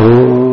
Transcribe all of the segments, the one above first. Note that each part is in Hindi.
सहनावतु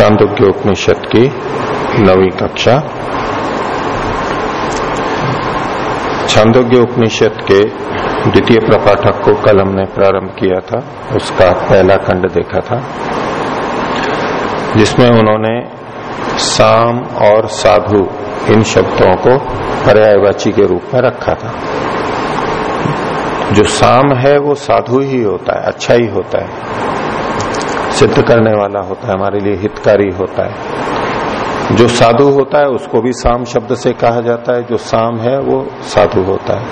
चांदोग्य उपनिषद की नवी कक्षा छांदोग्य उपनिषद के द्वितीय प्रपाठक को कल हमने प्रारंभ किया था उसका पहला खंड देखा था जिसमें उन्होंने साम और साधु इन शब्दों को पर्यायवाची के रूप में रखा था जो साम है वो साधु ही होता है अच्छा ही होता है सिद्ध करने वाला होता है, हमारे लिए हितकारी होता है। जो साधु होता है, उसको भी साम शब्द से कहा जाता है, जो साम है, वो साधु होता है।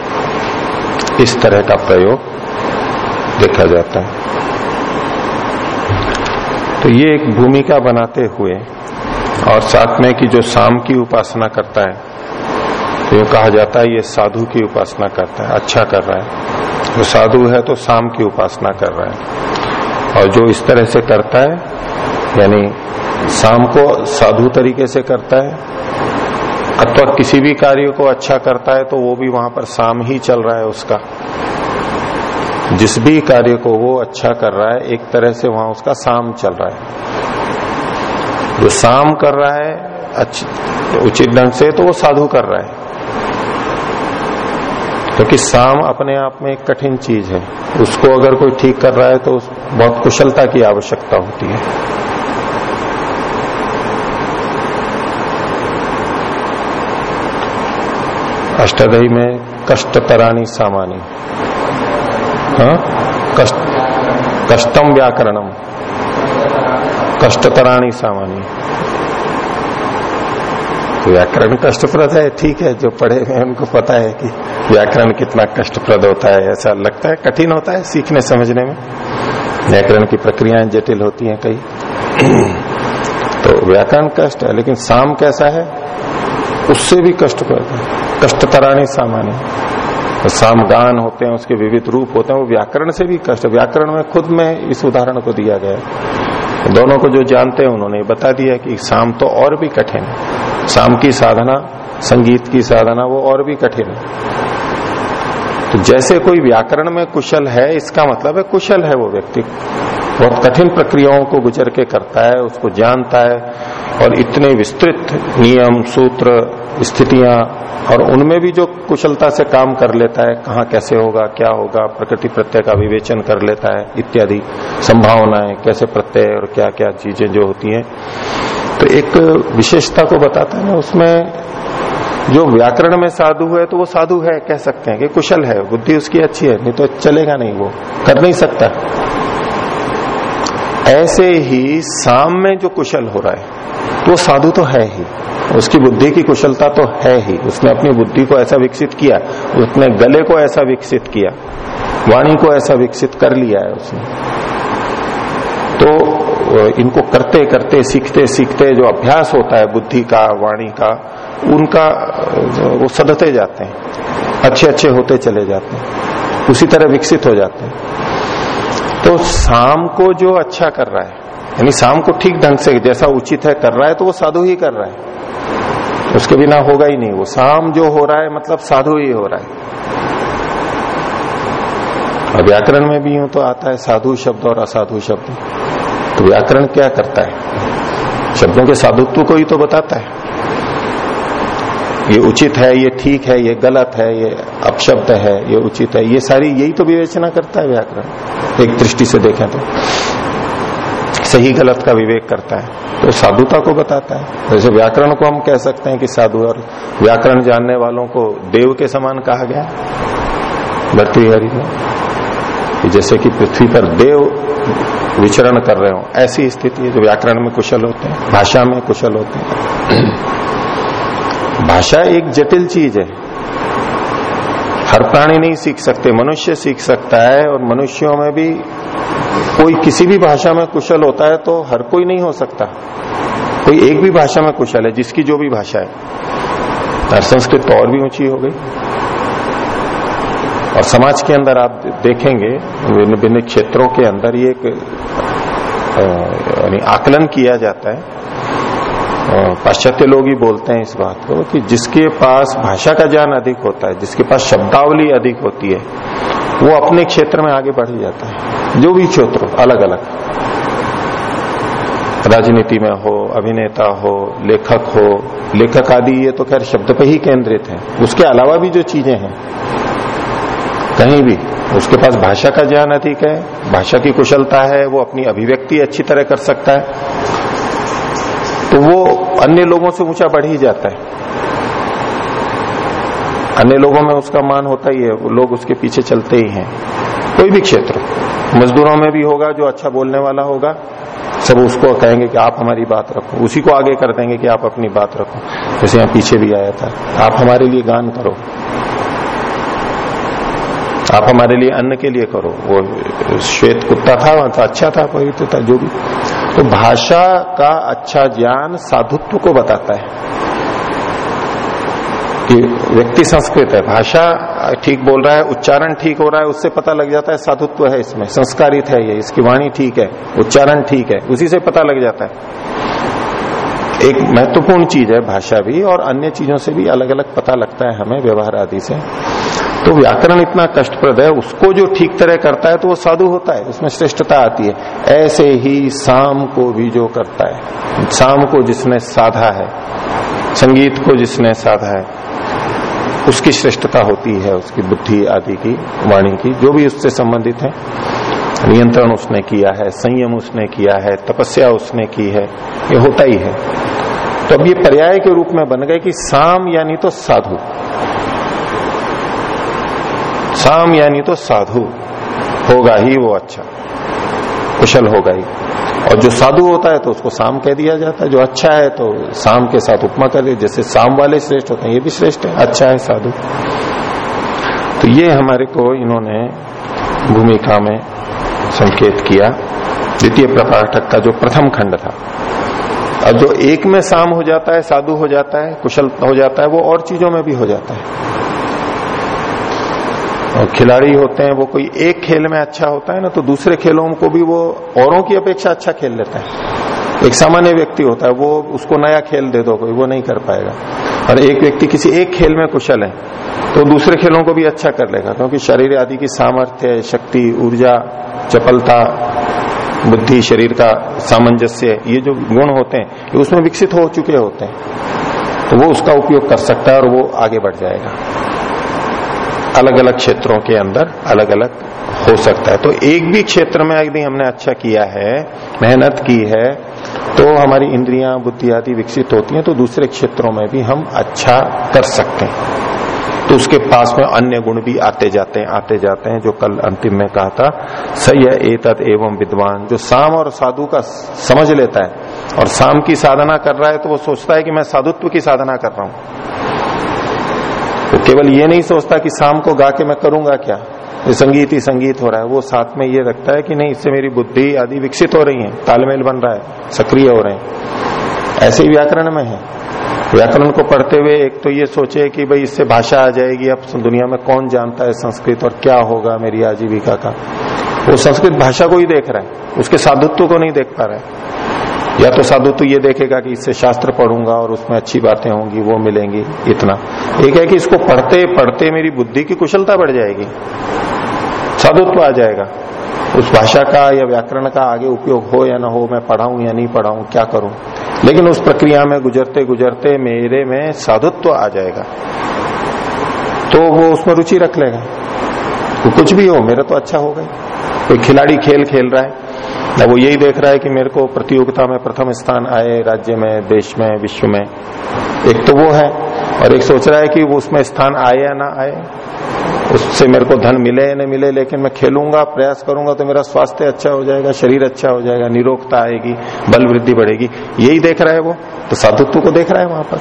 इस तरह का प्रयोग देखा जाता है। तो ये एक भूमिका बनाते हुए और साथ में कि जो साम की उपासना करता है तो ये कहा जाता है, ये साधु की उपासना करता है अच्छा कर रहा है। जो साधु है तो साम की उपासना कर रहा है। और जो इस तरह से करता है, यानी शाम को साधु तरीके से करता है, अथवा किसी भी कार्य को अच्छा करता है तो वो भी वहाँ पर शाम ही चल रहा है उसका। जिस भी कार्य को वो अच्छा कर रहा है, एक तरह से वहाँ उसका शाम चल रहा है। जो शाम कर रहा है उचित ढंग से तो वो साधु कर रहा है। क्योंकि तो शाम अपने आप में एक कठिन चीज़ है। उसको अगर कोई ठीक कर रहा है तो बहुत कुशलता की आवश्यकता होती है। अष्टादही में कष्ट तरानी सामानी हाँ? कष्ट कष्टम व्याकरणम। कष्ट तरानी सामानी व्याकरण कष्टप्रद है, ठीक है, जो पढ़े हैं, उनको पता है कि व्याकरण कितना कष्टप्रद होता है, ऐसा लगता है, कठिन होता है सीखने, समझने में। व्याकरण की प्रक्रियाएँ जटिल होती हैं कई। तो व्याकरण कष्ट है, लेकिन साम कैसा है? उससे भी कष्टप्रद है। कष्ट तराणी सामान्य तो साम गान होते हैं, उसके विविध रूप होते हैं, वो व्याकरण से भी कष्ट, व्याकरण में खुद में इस उदाहरण को दिया गया दोनों को जो जानते हैं, उन्होंने बता दिया कि शाम तो और भी कठिन है। शाम की साधना, संगीत की साधना, वो और भी कठिन है। तो जैसे कोई व्याकरण में कुशल है, इसका मतलब है कुशल है वो व्यक्ति। बहुत कठिन प्रक्रियाओं को गुजर के करता है, उसको जानता है, और इतने विस्तृत नियम, सूत्र, स्थितियाँ, और उनमें भी जो कुशलता से काम कर लेता है, कहाँ कैसे होगा, क्या होगा, प्रकृति प्रत्यय का विवेचन कर लेता है, इत्यादि संभावनाएँ, कैसे प्रत्यय और क्या क्या चीज़ें जो होती हैं। तो एक विशेषता को बताता है, उसमें जो व्याकरण में साधु है तो वो साधु है, कह सकते हैं कि कुशल है, बुद्धि उसकी अच्छी है, नहीं तो चलेगा नहीं वो, कर नहीं सकता। ऐसे ही साम में जो कुशल हो रहा है तो साधु तो है ही। उसकी बुद्धि की कुशलता तो है ही। उसने अपनी बुद्धि को ऐसा विकसित किया, उसने गले को ऐसा विकसित किया, वाणी को ऐसा विकसित कर लिया है उसने। तो इनको करते करते सीखते सीखते जो अभ्यास होता है बुद्धि का, वाणी का उनका, वो सदते जाते हैं। अच्छे अच्छे होते चले जाते हैं। उसी तरह विकसित हो जाते हैं। तो शाम को जो अच्छा कर रहा है, यानी शाम को ठीक ढंग से जैसा उचित है कर रहा है तो वो साधु ही कर रहा है। उसके बिना होगा ही नहीं। वो शाम जो हो रहा है मतलब साधु ही हो रहा है। और व्याकरण में भी यूँ तो आता है, साधु शब्द और असाधु शब्द। तो व्याकरण क्या करता है? शब्दों के साधुत्व को ही तो बताता है। ये उचित है, ये ठीक है, ये गलत है, ये अपशब्द है, ये उचित है। ये सारी यही तो विवेचना करता है व्याकरण। एक दृष्टि से देखें तो। सही गलत का विवेक करता है। तो साधुता को बताता है। जैसे व्याकरण को हम कह सकते हैं कि साधु और व्याकरण जानने वालों को देव के समान कहा गया। भर्तृहरि को जैसे कि पृथ्वी पर देव विचरण कर रहे हो, ऐसी स्थिति है। जो व्याकरण में कुशल होते हैं, भाषा में कुशल होते हैं। भाषा एक जटिल चीज़ है। हर प्राणी नहीं सीख सकते, मनुष्य सीख सकता है और मनुष्यों में भी कोई किसी भी भाषा में कुशल होता है तो हर कोई नहीं हो सकता। कोई एक भी भाषा में कुशल है, जिसकी जो भी भाषा है। संस्कृत तो और भी ऊँची हो गई। और समाज के अंदर आप देखेंगे भिन्न भिन्न क्षेत्रों के अंदर ये एक आकलन किया जाता है। पाश्चात्य लोग ही बोलते हैं इस बात को कि जिसके पास भाषा का ज्ञान अधिक होता है, जिसके पास शब्दावली अधिक होती है, वो अपने क्षेत्र में आगे बढ़ जाता है। जो भी क्षेत्र अलग अलग राजनीति में हो, अभिनेता हो, लेखक हो, लेखक आदि ये तो खैर शब्द पे ही केंद्रित है। उसके अलावा भी जो चीज़ें हैं, कहीं भी, उसके पास भाषा का ज्ञान अधिक है, भाषा की कुशलता है, वो अपनी अभिव्यक्ति अच्छी तरह कर सकता है। तो वो अन्य लोगों से ऊँचा बढ़ ही जाता है। अन्य लोगों में उसका मान होता ही है लोग उसके पीछे चलते ही हैं। कोई भी क्षेत्र, मजदूरों में भी होगा जो अच्छा बोलने वाला होगा, सब उसको कहेंगे कि आप हमारी बात रखो। उसी को आगे कर देंगे कि आप अपनी बात रखो। जैसे यहाँ पीछे भी आया था, आप हमारे लिए गान करो। आप हमारे लिए अन्न के लिए करो। वो श्वेत कुत्ता था, वहाँ था अच्छा था, पवित्र था, जो भी। तो भाषा का अच्छा ज्ञान साधुत्व को बताता है। कि व्यक्ति संस्कृत है, भाषा ठीक बोल रहा है, उच्चारण ठीक हो रहा है, उससे पता लग जाता है साधुत्व है इसमें, संस्कारित है ये, इसकी वाणी ठीक है, उच्चारण ठीक है, उसी से पता लग जाता है। एक महत्वपूर्ण चीज़ है भाषा भी और अन्य चीज़ों से भी अलग अलग पता लगता है हमें व्यवहार आदि से। तो व्याकरण इतना कष्टप्रद है, उसको जो ठीक तरह करता है तो वो साधु होता है, उसमें श्रेष्ठता आती है। ऐसे ही शाम को भी जो करता है शाम को जिसने साधा है, संगीत को जिसने साधा है, उसकी श्रेष्ठता होती है, उसकी बुद्धि आदि की, वाणी की, जो भी उससे संबंधित है। नियंत्रण उसने किया है, संयम उसने किया है, तपस्या उसने की है, ये होता ही है। तो अब ये पर्याय के रूप में बन गए कि साम यानी तो साधु। साम यानी तो साधु। होगा ही वो अच्छा। कुशल होगा ही। और जो साधु होता है तो उसको साम कह दिया जाता है। जो अच्छा है तो साम के साथ उपमा कर दिया। जैसे साम वाले श्रेष्ठ होते हैं, ये भी श्रेष्ठ है। अच्छा है साधु। तो ये हमारे को इन्होंने भूमिका में संकेत किया। द्वितीय प्रपाठक का जो प्रथम खंड था। अब जो एक में साम हो जाता है, साधु हो जाता है, कुशल हो जाता है, वो और चीज़ों में भी हो जाता है। और खिलाड़ी होते हैं, वो कोई एक खेल में अच्छा होता है ना तो दूसरे खेलों को भी वो औरों की अपेक्षा अच्छा खेल लेता है। एक सामान्य व्यक्ति होता है, वो उसको नया खेल दे दो, कोई वो नहीं कर पाएगा। और एक व्यक्ति किसी एक खेल में कुशल है तो दूसरे खेलों को भी अच्छा कर लेगा, क्योंकि शरीर आदि की सामर्थ्य, शक्ति, ऊर्जा, चपलता, बुद्धि, शरीर का सामंजस्य, ये जो गुण होते हैं, ये उसमें विकसित हो चुके होते हैं तो वो उसका उपयोग कर सकता है और वो आगे बढ़ जाएगा। अलग अलग क्षेत्रों के अंदर अलग अलग हो सकता है। तो एक भी क्षेत्र में यदि हमने अच्छा किया है, मेहनत की है तो हमारी इंद्रियाँ, बुद्धि आदि विकसित होती हैं तो दूसरे क्षेत्रों में भी हम अच्छा कर सकते हैं। तो उसके पास में अन्य गुण भी आते जाते हैं, आते जाते हैं, जो कल अंतिम में कहा था, सही है, एतद एवं विद्वान। जो साम और साधु का समझ लेता है, और साम की साधना कर रहा है तो वो सोचता है कि मैं साधुत्व की साधना कर रहा हूँ। वो केवल ये नहीं सोचता कि शाम को गा के मैं करूँगा क्या? ये संगीत ही संगीत हो रहा है। वो साथ में ये रखता है कि नहीं, इससे मेरी बुद्धि आदि विकसित हो रही है, तालमेल बन रहा है, सक्रिय हो रहे हैं। ऐसे ही व्याकरण में है। व्याकरण को पढ़ते हुए एक तो ये सोचे कि भाई इससे भाषा आ जाएगी, अब दुनिया में कौन जानता है संस्कृत और क्या होगा मेरी आजीविका का? वो संस्कृत भाषा को ही देख रहा है, उसके साधुत्व को नहीं देख पा रहा है। या तो साधु तो ये देखेगा कि इससे शास्त्र पढ़ूँगा और उसमें अच्छी बातें होंगी, वो मिलेंगी, इतना। एक है कि इसको पढ़ते पढ़ते मेरी बुद्धि की कुशलता बढ़ जाएगी। साधुत्व आ जाएगा। उस भाषा का या व्याकरण का आगे उपयोग हो या ना हो, मैं पढ़ाऊं या नहीं पढ़ाऊं, क्या करूँ? लेकिन उस प्रक्रिया में गुजरते गुजरते मेरे में साधुत्व आ जाएगा। तो वो उसमें रुचि रख लेगा। तो कुछ भी हो, मेरा तो अच्छा हो गई कोई खिलाड़ी खेल खेल रहा है ना वो यही देख रहा है कि मेरे को प्रतियोगिता में प्रथम स्थान आए राज्य में, देश में, विश्व में। एक तो वो है और एक सोच रहा है कि वो उसमें स्थान आए या ना आए। उससे मेरे को धन मिले या नहीं मिले, लेकिन मैं खेलूँगा, प्रयास करूँगा तो मेरा स्वास्थ्य अच्छा हो जाएगा, शरीर अच्छा हो जाएगा, निरोगता आएगी, बल वृद्धि बढ़ेगी। यही देख रहा है वो। तो साधुत्व को देख रहा है वहाँ पर।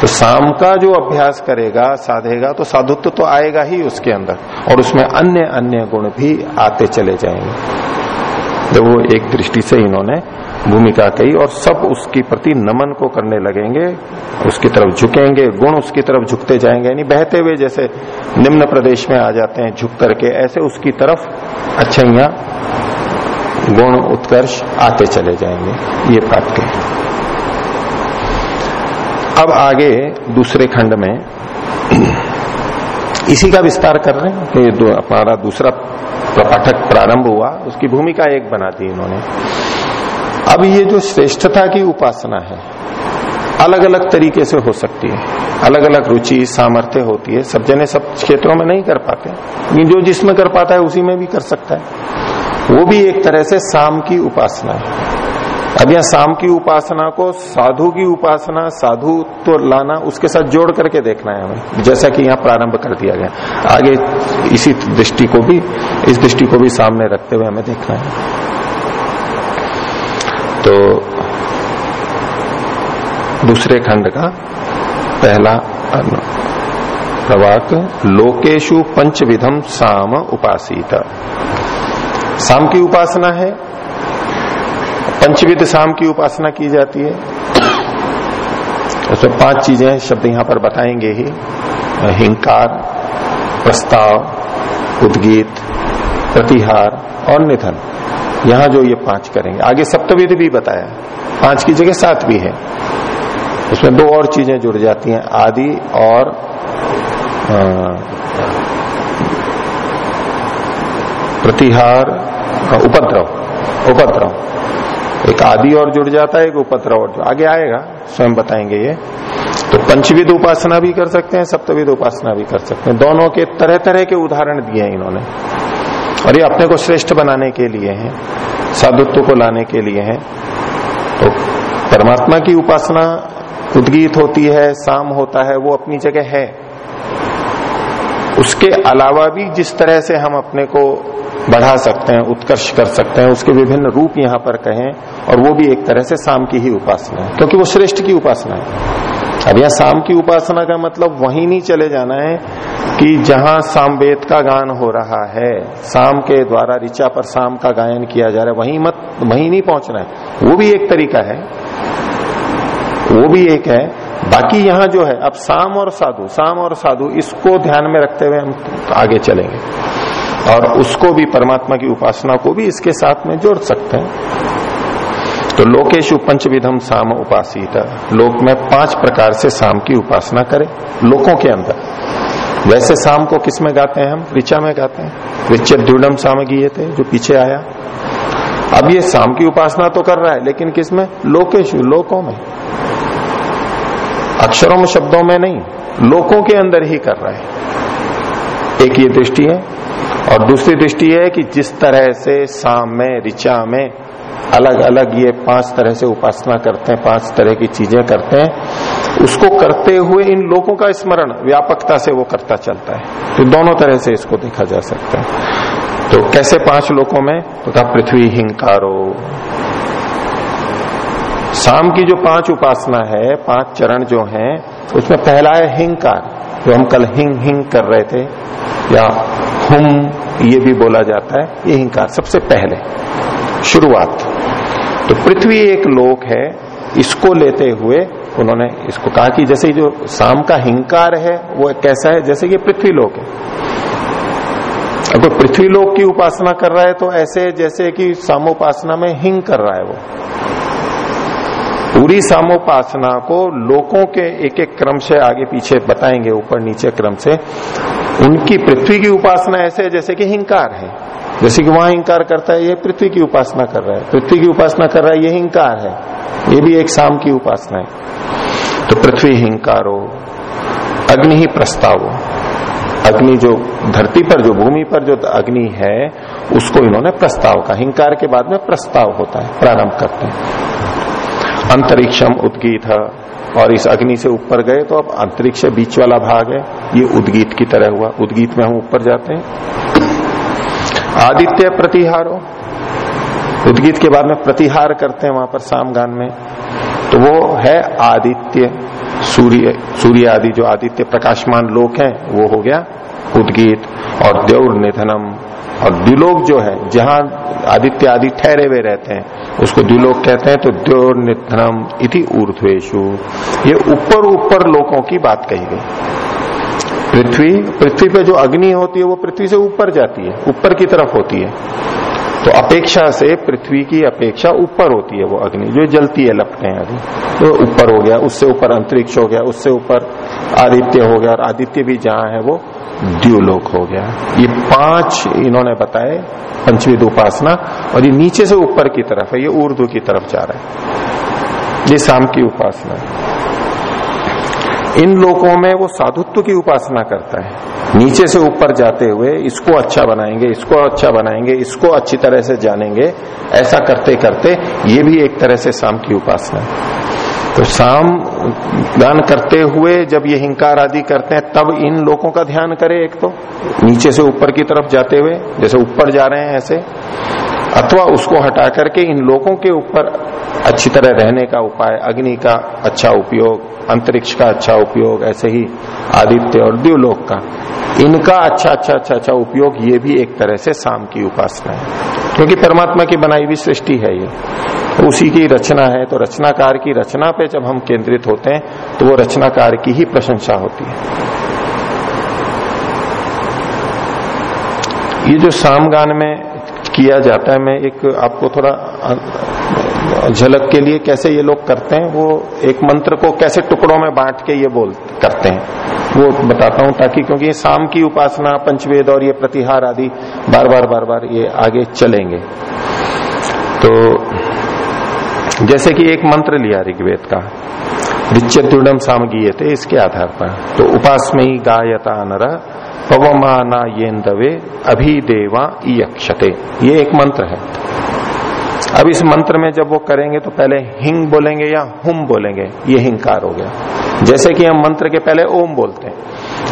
तो शाम का जो अभ्यास करेगा, साधेगा तो साधुत्व तो आएगा ही उसके अंदर। और उसमें अन्य अन्य गुण भी आते चले जाएँगे। जब वो एक दृष्टि से इन्होंने भूमिका कही और सब उसकी प्रति नमन को करने लगेंगे, उसकी तरफ़ झुकेंगे, गुण उसकी तरफ़ झुकते जाएँगे, यानी बहते हुए जैसे निम्न प्रदेश में आ जाते हैं झुक करके, ऐसे उसकी तरफ़ अच्छाइया गुण उत्कर्ष आते चले जाएँगे, ये प्राप्त है अब आगे दूसरे खंड में इसी का विस्तार कर रहे हैं। कि हमारा दूसरा पाठक प्रारंभ हुआ, उसकी भूमिका एक बना दी इन्होंने। अब ये जो श्रेष्ठता की उपासना है अलग अलग तरीके से हो सकती है। अलग अलग रुचि, सामर्थ्य होती है, सब जने सब क्षेत्रों में नहीं कर पाते। जो जिसमें कर पाता है, उसी में भी कर सकता है। वो भी एक तरह से साम की उपासना है। अब यहाँ शाम की उपासना को, साधु की उपासना साधु तो लाना, उसके साथ जोड़ करके देखना है हमें। जैसा कि यहाँ प्रारंभ कर दिया गया। आगे इसी दृष्टि को भी, इस दृष्टि को भी सामने रखते हुए हमें देखना है। तो दूसरे खंड का पहला प्रवाक लोकेशु पंचविधम साम उपासित। साम की उपासना है पंचविध शाम की उपासना की जाती है। उसमें पाँच चीज़ें शब्द यहाँ पर बताएँगे ही। हिंकार प्रस्ताव, उद्गीत, प्रतिहार और निधन। यहाँ जो ये पाँच करेंगे। आगे सप्तविध भी बताया। पाँच की जगह सात भी है। उसमें दो और चीज़ें जुड़ जाती हैं, आदि और प्रतिहार उपद्रव। उपद्रव। एक आदि और जुड़ जाता है, एक उपद्रव और आगे आएगा, स्वयं बताएँगे ये। तो पंचविध उपासना भी कर सकते हैं सप्तविध उपासना भी कर सकते हैं। दोनों के तरह तरह के उदाहरण दिए हैं इन्होंने। और ये अपने को श्रेष्ठ बनाने के लिए हैं, साधुत्व को लाने के लिए हैं। तो परमात्मा की उपासना उद्गीत होती है शाम होता है, वो अपनी जगह है। उसके अलावा भी जिस तरह से हम अपने को बढ़ा सकते हैं, उत्कर्ष कर सकते हैं, उसके विभिन्न रूप यहाँ पर कहें, और वो भी एक तरह से शाम की ही उपासना है, क्योंकि वो श्रेष्ठ की उपासना है। अब यहाँ शाम की उपासना का मतलब वहीं नहीं चले जाना है कि जहाँ सामवेद का गान हो रहा है शाम के द्वारा ऋचा पर शाम का गायन किया जा रहा है, वहीं मत, वहीं नहीं पहुँचना है। वो भी एक तरीका है। वो भी एक है बाकी यहाँ जो है, अब शाम और साधु शाम और साधु इसको ध्यान में रखते हुए हम आगे चलेंगे। और उसको भी, परमात्मा की उपासना को भी इसके साथ में जोड़ सकते हैं। तो लोकेशु पंचविधम साम उपासित। लोक में पाँच प्रकार से शाम की उपासना करें, लोकों के अंदर। वैसे शाम को किसमें गाते हैं हम? ऋचा में गाते हैं। ऋच द्युडम सामगी थे जो पीछे आया। अब ये शाम की उपासना तो कर रहा है, लेकिन किसमें लोकेशु, लोकों में। अक्षरों में, शब्दों में नहीं, लोकों के अंदर ही कर रहा है। एक ये दृष्टि है, और दूसरी दृष्टि है कि जिस तरह से शाम में ऋचा में अलग अलग ये पाँच तरह से उपासना करते हैं, पाँच तरह की चीज़ें करते हैं, उसको करते हुए इन लोगों का स्मरण, व्यापकता से वो करता चलता है। तो दोनों तरह से इसको देखा जा सकता है। तो कैसे पाँच लोगों में? तो पृथ्वी हिंकारो। शाम की जो पाँच उपासना है, पाँच चरण जो हैं, उसमें पहला है हिंकार, जो हम कल हिंग हिंग कर रहे थे, या हुम, ये भी बोला जाता है, ये हिंकार सबसे पहले, शुरुआत। तो पृथ्वी एक लोक है, इसको लेते हुए उन्होंने इसको कहा कि जैसे जो शाम का हिंकार है, वो कैसा है? जैसे कि पृथ्वी लोक है। अगर पृथ्वी लोक की उपासना कर रहा है तो ऐसे जैसे कि सामोपासना में हिंग कर रहा है वो। पूरी सामोपासना को लोकों के एक एक क्रम से आगे पीछे बताएँगे, ऊपर नीचे क्रम से। उनकी पृथ्वी की उपासना ऐसे है जैसे कि हिंकार है। जैसे कि वहाँ हिंकार करता है, ये पृथ्वी की उपासना कर रहा है। पृथ्वी की उपासना कर रहा है, ये हिंकार है। ये भी एक शाम की उपासना है। तो पृथ्वी हिंकारो, अग्नि ही प्रस्ताव। अग्नि जो धरती पर, जो भूमि पर जो अग्नि है, उसको इन्होंने प्रस्ताव का हिंकार के बाद में प्रस्ताव होता है, प्रारंभ करते हैं। अंतरिक्षम उद्गीत और इस अग्नि से ऊपर गए तो अब अंतरिक्ष बीच वाला भाग है। ये उद्गीत की तरह हुआ। उद्गीत में हम ऊपर जाते हैं। आदित्य प्रतिहारो। उद्गीत के बाद में प्रतिहार करते हैं वहाँ पर सामगान में। तो वो है आदित्य। सूर्य सूर्य आदि जो आदित्य प्रकाशमान लोक है, वो हो गया उद्गीत। और देवर निधनम और द्विलोक जो है, जहाँ आदित्य आदि ठहरे हुए रहते हैं। उसको द्विलोक कहते हैं तो द्योनिधनम इति ऊर्ध्वेशु ये ऊपर ऊपर लोकों की बात कही गई। पृथ्वी पृथ्वी पे जो अग्नि होती है, वो पृथ्वी से ऊपर जाती है, ऊपर की तरफ़ होती है। तो अपेक्षा से पृथ्वी की अपेक्षा ऊपर होती है वो अग्नि। जो जलती है, लपटे अग्नि तो ऊपर हो गया, उससे ऊपर अंतरिक्ष हो गया, उससे ऊपर आदित्य हो गया, और आदित्य भी जहाँ है वो द्यूलोक हो गया। ये पाँच इन्होंने बताए, पंचविद उपासना, और ये नीचे से ऊपर की तरफ़ है, ये उर्दू की तरफ़ जा रहा है। ये शाम की उपासना इन लोगों में वो साधुत्व की उपासना करता है। नीचे से ऊपर जाते हुए इसको अच्छा बनाएँगे, इसको अच्छा बनाएँगे, इसको अच्छी तरह से जानेंगे। ऐसा करते करते ये भी एक तरह से शाम की उपासना है। तो शाम दान करते हुए जब ये हिंकार आदि करते हैं, तब इन लोगों का ध्यान करे एक तो। नीचे से ऊपर की तरफ़ जाते हुए, जैसे ऊपर जा रहे हैं ऐसे। अथवा उसको हटा करके इन लोगों के ऊपर अच्छी तरह रहने का उपाय, अग्नि का अच्छा उपयोग, अंतरिक्ष का अच्छा उपयोग, ऐसे ही आदित्य और द्व्यूलोक का। इनका अच्छा अच्छा अच्छा अच्छा उपयोग ये भी एक तरह से शाम की उपासना है। क्योंकि परमात्मा की बनाई हुई सृष्टि है ये। उसी की रचना है तो रचनाकार की रचना पे जब हम केंद्रित होते हैं तो वो रचनाकार की ही प्रशंसा होती है। ये जो सामगान में किया जाता है, मैं एक आपको थोड़ा झलक के लिए कैसे ये लोग करते हैं, वो एक मंत्र को कैसे टुकड़ों में बांट के ये बोल, करते हैं। वो बताता हूँ ताकि, क्योंकि शाम की उपासना, पंचवेद और ये प्रतिहार आदि बार बार बार बार ये आगे चलेंगे। तो जैसे कि एक मंत्र लिया ऋग्वेद का ऋच्यम सामगीय थे इसके आधार पर। तो उपासमयी गायता नर पवमाना येन्दवे अभिदेवा ईयक्षते ये एक मंत्र है। अब इस मंत्र में जब वो करेंगे तो पहले हिंग बोलेंगे या हुम बोलेंगे, ये हिंकार हो गया। जैसे कि हम मंत्र के पहले ओम बोलते हैं।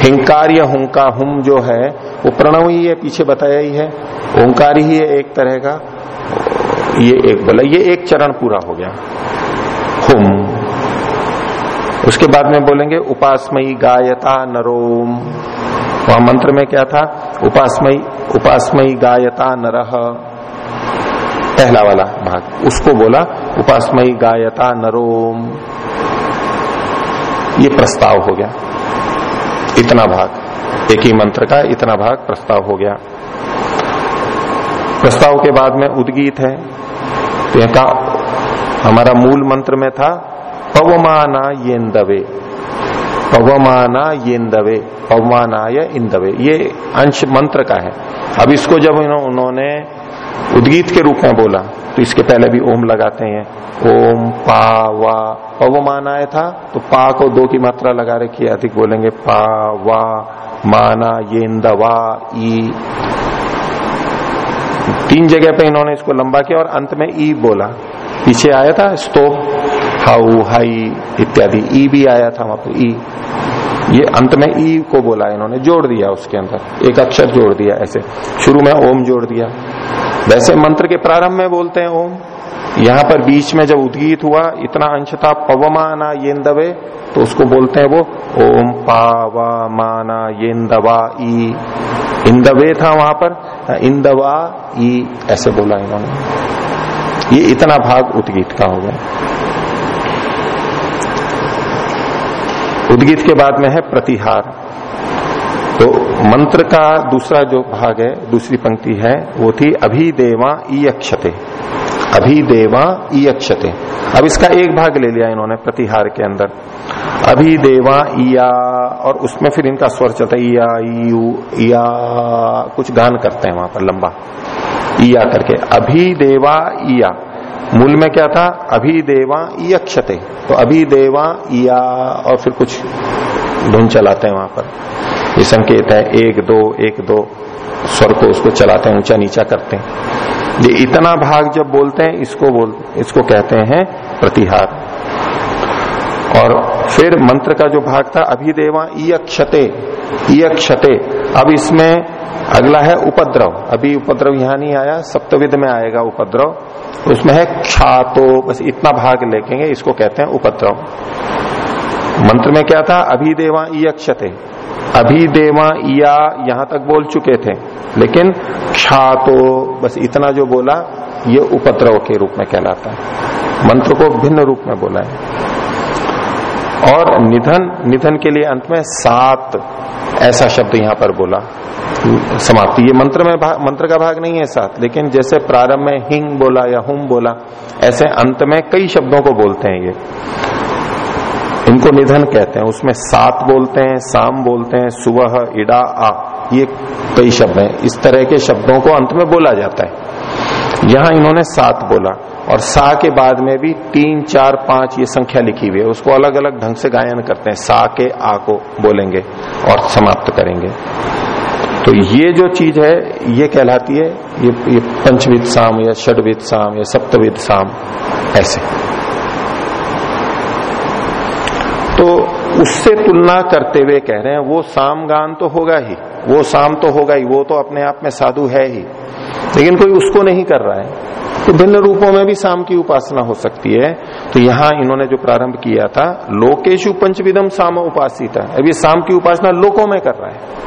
हिंकार या हुंका, हुम जो है, वो प्रणव ही है पीछे बताया ही है। ओंकार ही है एक तरह का, ये एक बोला, ये एक चरण पूरा हो गया। हुम। उसके बाद में बोलेंगे उपासमयी गायता नरोम। वहाँ मंत्र में क्या था? उपासमयी उपासमयी गायता नरह पहला वाला भाग, उसको बोला, उपासमयी गायता नरोम। ये प्रस्ताव हो गया। इतना भाग, एक ही मंत्र का इतना भाग प्रस्ताव हो गया। प्रस्ताव के बाद में उद्गीत है। तो का हमारा मूल मंत्र में था, पवमाना येन्दवे। पवमाना येन्दवे, पवमानाय इंदवे। ये अंश मंत्र का है। अब इसको जब उन्होंने उद्गीत के रूप में बोला तो इसके पहले भी ओम लगाते हैं। ओम पा वा, पवमानाय था तो पा को दो की मात्रा लगा रखी अधिक बोलेंगे पा वा, माना येन्दवा, ई। तीन जगह पे इन्होंने इसको लंबा किया और अंत में ई बोला। पीछे आया था स्तो हाउ हाई, इत्यादि। ई भी आया था वहाँ पर ई। ये अंत में ई को बोला इन्होंने, जोड़ दिया उसके अंदर। एक अक्षर जोड़ दिया, ऐसे। शुरू में ओम जोड़ दिया। वैसे मंत्र के प्रारंभ में बोलते हैं ओम। यहाँ पर बीच में जब उद्गीत हुआ, इतना अंश था, पवमाना येन्दवे तो उसको बोलते हैं वो ओम पावा माना येन्दवा ई। इंदवे था वहाँ पर, इंदवा ई, ऐसे बोला इन्होंने। ये इतना भाग उद्गीत का हो गया। उद्गीत के बाद में है प्रतिहार। तो मंत्र का दूसरा जो भाग है, दूसरी पंक्ति है, वो थी अभिदेवा ईयक्षते। अभिदेवा ईयक्षते। अब इसका एक भाग ले लिया इन्होंने प्रतिहार के अंदर। अभिदेवा ईया, और उसमें फिर इनका स्वर चलता है ईया, ईयू, ईया, कुछ गान करते हैं वहाँ पर लंबा। ईया करके, अभिदेवा ईया। मूल में क्या था? अभिदेवा ईयक्षते तो अभिदेवा ईया और फिर कुछ धुन चलाते हैं वहाँ पर। ये संकेत है, एक दो एक दो स्वर को उसको चलाते हैं, ऊँचा नीचा करते हैं। ये इतना भाग जब बोलते हैं, इसको बोल, इसको कहते हैं प्रतिहार। और फिर मंत्र का जो भाग था अभिदेवा ईयक्षते ईयक्षते अब इसमें अगला है उपद्रव। अभी उपद्रव यहाँ नहीं आया, सप्तविद में आएगा उपद्रव। उसमें है क्षातो, बस इतना भाग लेखेंगे, इसको कहते हैं उपद्रव। मंत्र में क्या था? अभिदेवा ईयक्षते। अभिदेवा ईया यहाँ तक बोल चुके थे, लेकिन क्षातो, बस इतना जो बोला, ये उपद्रव के रूप में कहलाता है। मंत्र को भिन्न रूप में बोला है। और निधन निधन के लिए अंत में सात, ऐसा शब्द यहाँ पर बोला। समाप्ति। ये मंत्र में भाग, मंत्र का भाग नहीं है सात लेकिन जैसे प्रारंभ में हिंग बोला या हुम बोला ऐसे अंत में कई शब्दों को बोलते हैं ये। इनको निधन कहते हैं। उसमें सात बोलते हैं साम बोलते हैं सुबह इडा आ ये कई शब्द हैं। इस तरह के शब्दों को अंत में बोला जाता है। यहाँ इन्होंने सात बोला और सा के बाद में भी तीन चार पाँच ये संख्या लिखी हुई है। उसको अलग अलग ढंग से गायन करते हैं। सा के आ को बोलेंगे और समाप्त करेंगे। तो ये जो चीज़ है ये कहलाती है ये, ये पंचविद साम या षडविद साम या सप्तविद साम ऐसे। तो उससे तुलना करते हुए कह रहे हैं वो साम गान तो होगा ही वो साम तो होगा ही वो तो अपने आप में साधु है ही। लेकिन कोई उसको नहीं कर रहा है। तो भिन्न रूपों में भी शाम की उपासना हो सकती है। तो यहाँ इन्होंने जो प्रारंभ किया था लोकेशु पंचविदम साम उपासिता। अब ये शाम की उपासना लोकों में कर रहा है।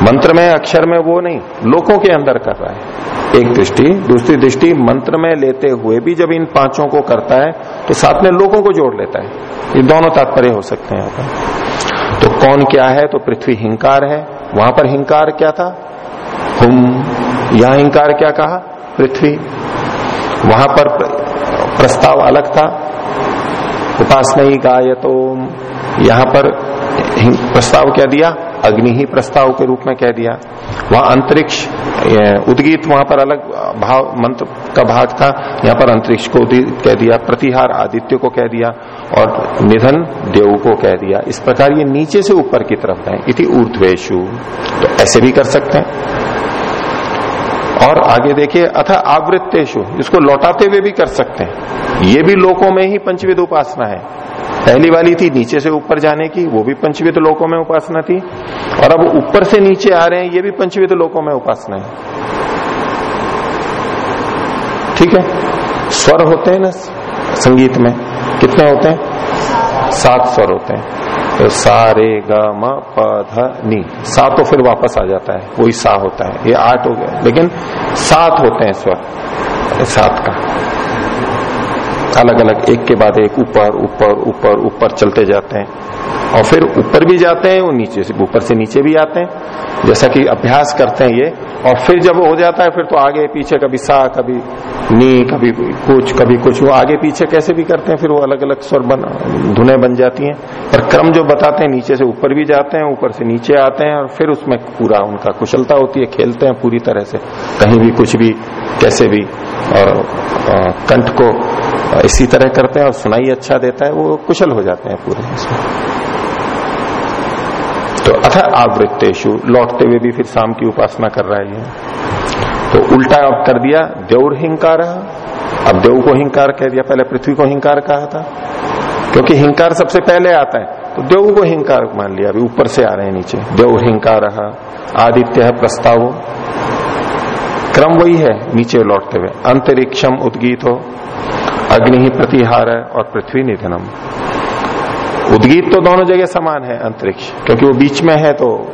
मंत्र में, अक्षर में वो नहीं, लोकों के अंदर कर रहा है। एक दृष्टि, दूसरी दृष्टि, मंत्र में लेते हुए भी जब इन पाँचों को करता है तो साथ में लोगों को जोड़ लेता है। ये दोनों तात्पर्य हो सकते हैं तो कौन क्या है? तो पृथ्वी हिंकार है। वहाँ पर हिंकार क्या था? हुम, यहाँ हिंकार क्या कहा? पृथ्वी। वहाँ पर प्रस्ताव अलग था। उपासना ही गायतो यहाँ पर प्रस्ताव क्या दिया, अग्नि ही प्रस्ताव के रूप में कह दिया। वहाँ अंतरिक्ष उदगीत वहाँ पर अलग भाव, मंत्र का भाग था। यहाँ पर अंतरिक्ष को कह दिया, प्रतिहार आदित्य को कह दिया और निधन देव को कह दिया। इस प्रकार ये नीचे से ऊपर की तरफ़ है। इति ऊर्ध्वेशु तो ऐसे भी कर सकते हैं। और आगे देखिए, अथा आवृत्तेशु इसको लौटाते हुए भी कर सकते हैं। ये भी लोकों में ही पंचविद उपासना है। पहली वाली थी नीचे से ऊपर जाने की, वो भी पंचविद लोकों में उपासना थी। और अब ऊपर से नीचे आ रहे हैं, ये भी पंचविद लोकों में उपासना है। ठीक है? स्वर होते हैं ना, संगीत में। कितने होते हैं? सात स्वर होते हैं। तो सा, रे, ग, म, प, ध, नी। सा तो फिर वापस आ जाता है, वही सा होता है। ये आठ हो गया। लेकिन सात होते हैं स्वर सात का। अलग अलग एक के बाद एक, ऊपर ऊपर ऊपर ऊपर चलते जाते हैं। और फिर ऊपर भी जाते हैं वो नीचे से, ऊपर से नीचे भी आते हैं। जैसा कि अभ्यास करते हैं ये। और फिर जब हो जाता है, फिर तो आगे, पीछे कभी सा, कभी नी, कभी कुछ कभी कुछ। वो आगे, पीछे कैसे भी करते हैं, फिर वो अलग अलग स्वर बन, धुने बन जाती हैं। पर क्रम जो बताते हैं, नीचे से ऊपर भी जाते हैं, ऊपर से नीचे आते हैं, और फिर उसमें पूरा उनका कुशलता होती है, खेलते हैं पूरी तरह से। कहीं भी कुछ भी, कैसे भी, और कंठ को इसी तरह करते हैं और सुनाई अच्छा देता है, वो कुशल हो जाते हैं पूरे इसमें तो अथ आवृत्तेशु लौटते हुए भी फिर शाम की उपासना कर रहा है तो उल्टा अब कर दिया देवर हिंकार अब देव को हिंकार कह दिया, पहले पृथ्वी को हिंकार कहा था। क्योंकि हिंकार सबसे पहले आता है। तो देव को हिंकार मान लिया, अभी ऊपर से आ रहे हैं नीचे। देव हिंकार आदित्य है, प्रस्ताव। क्रम वही है, नीचे लौटते हुए। अंतरिक्षम उद्गीत हो अग्नि ही प्रतिहार है और पृथ्वी निधनम। उद्गीत तो दोनों जगह समान है, अंतरिक्ष। क्योंकि वो बीच में है तो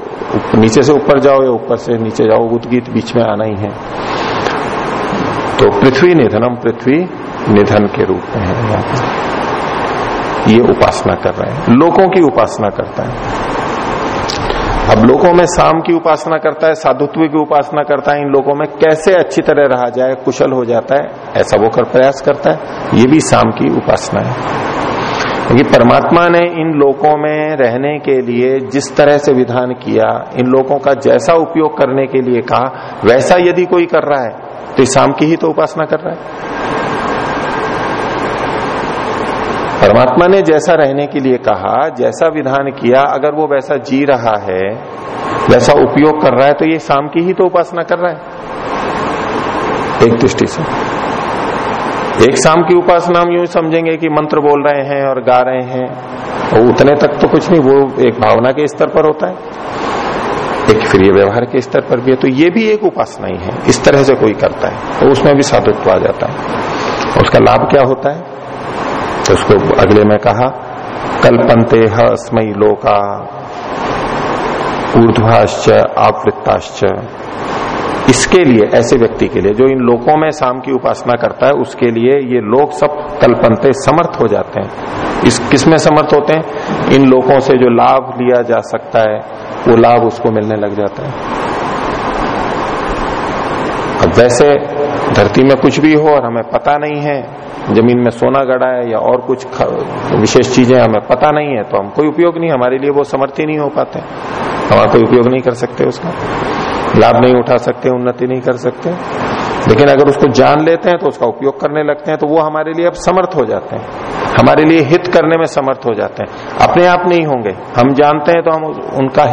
नीचे से ऊपर जाओ या ऊपर से नीचे जाओ, उद्गीत बीच में आना ही है। तो पृथ्वी निधनम, पृथ्वी निधन के रूप में है। ये उपासना कर रहे हैं। लोगों की उपासना करता है। अब लोगों में शाम की उपासना करता है, साधुत्व की उपासना करता है, इन लोगों में कैसे अच्छी तरह रहा जाए, कुशल हो जाता है, ऐसा वो कर प्रयास करता है, ये भी शाम की उपासना है। क्योंकि परमात्मा ने इन लोगों में रहने के लिए जिस तरह से विधान किया, इन लोगों का जैसा उपयोग करने के लिए कहा, वैसा यदि कोई कर रहा है तो शाम की ही तो उपासना कर रहा है। परमात्मा ने जैसा रहने के लिए कहा, जैसा विधान किया, अगर वो वैसा जी रहा है, वैसा उपयोग कर रहा है तो ये शाम की ही तो उपासना कर रहा है। एक दृष्टि से। एक शाम की उपासना हम यूँ समझेंगे कि मंत्र बोल रहे हैं और गा रहे हैं, और उतने तक तो कुछ नहीं, वो एक भावना के स्तर पर होता है। एक फिर ये व्यवहार के स्तर पर भी है तो ये भी एक उपासना ही है। इस तरह से कोई करता है तो उसमें भी साधुत्व आ जाता है। उसका लाभ क्या होता है? तो उसको अगले में कहा कल्पनते हस्मयी लोका, ऊर्ध्वाश्च, आवृत्ताश्च। इसके लिए, ऐसे व्यक्ति के लिए, जो इन लोकों में शाम की उपासना करता है, उसके लिए ये लोग सब कल्पनते समर्थ हो जाते हैं। इस किसमें समर्थ होते हैं? इन लोगों से जो लाभ लिया जा सकता है, वो लाभ उसको मिलने लग जाता है। अब वैसे धरती में कुछ भी हो और हमें पता नहीं है, ज़मीन में सोना गड़ा है या और कुछ विशेष चीज़ें हमें पता नहीं है तो हम कोई उपयोग नहीं, हमारे लिए वो समर्थ नहीं हो पाते। हमारा कोई उपयोग नहीं कर सकते उसका। लाभ नहीं उठा सकते, उन्नति नहीं कर सकते। लेकिन अगर उसको जान लेते हैं तो उसका उपयोग करने लगते हैं तो वो हमारे लिए अब समर्थ हो जाते हैं। हमारे लिए हित करने में समर्थ हो जाते हैं। अपने आप नहीं होंगे। हम जानते हैं तो हम उनका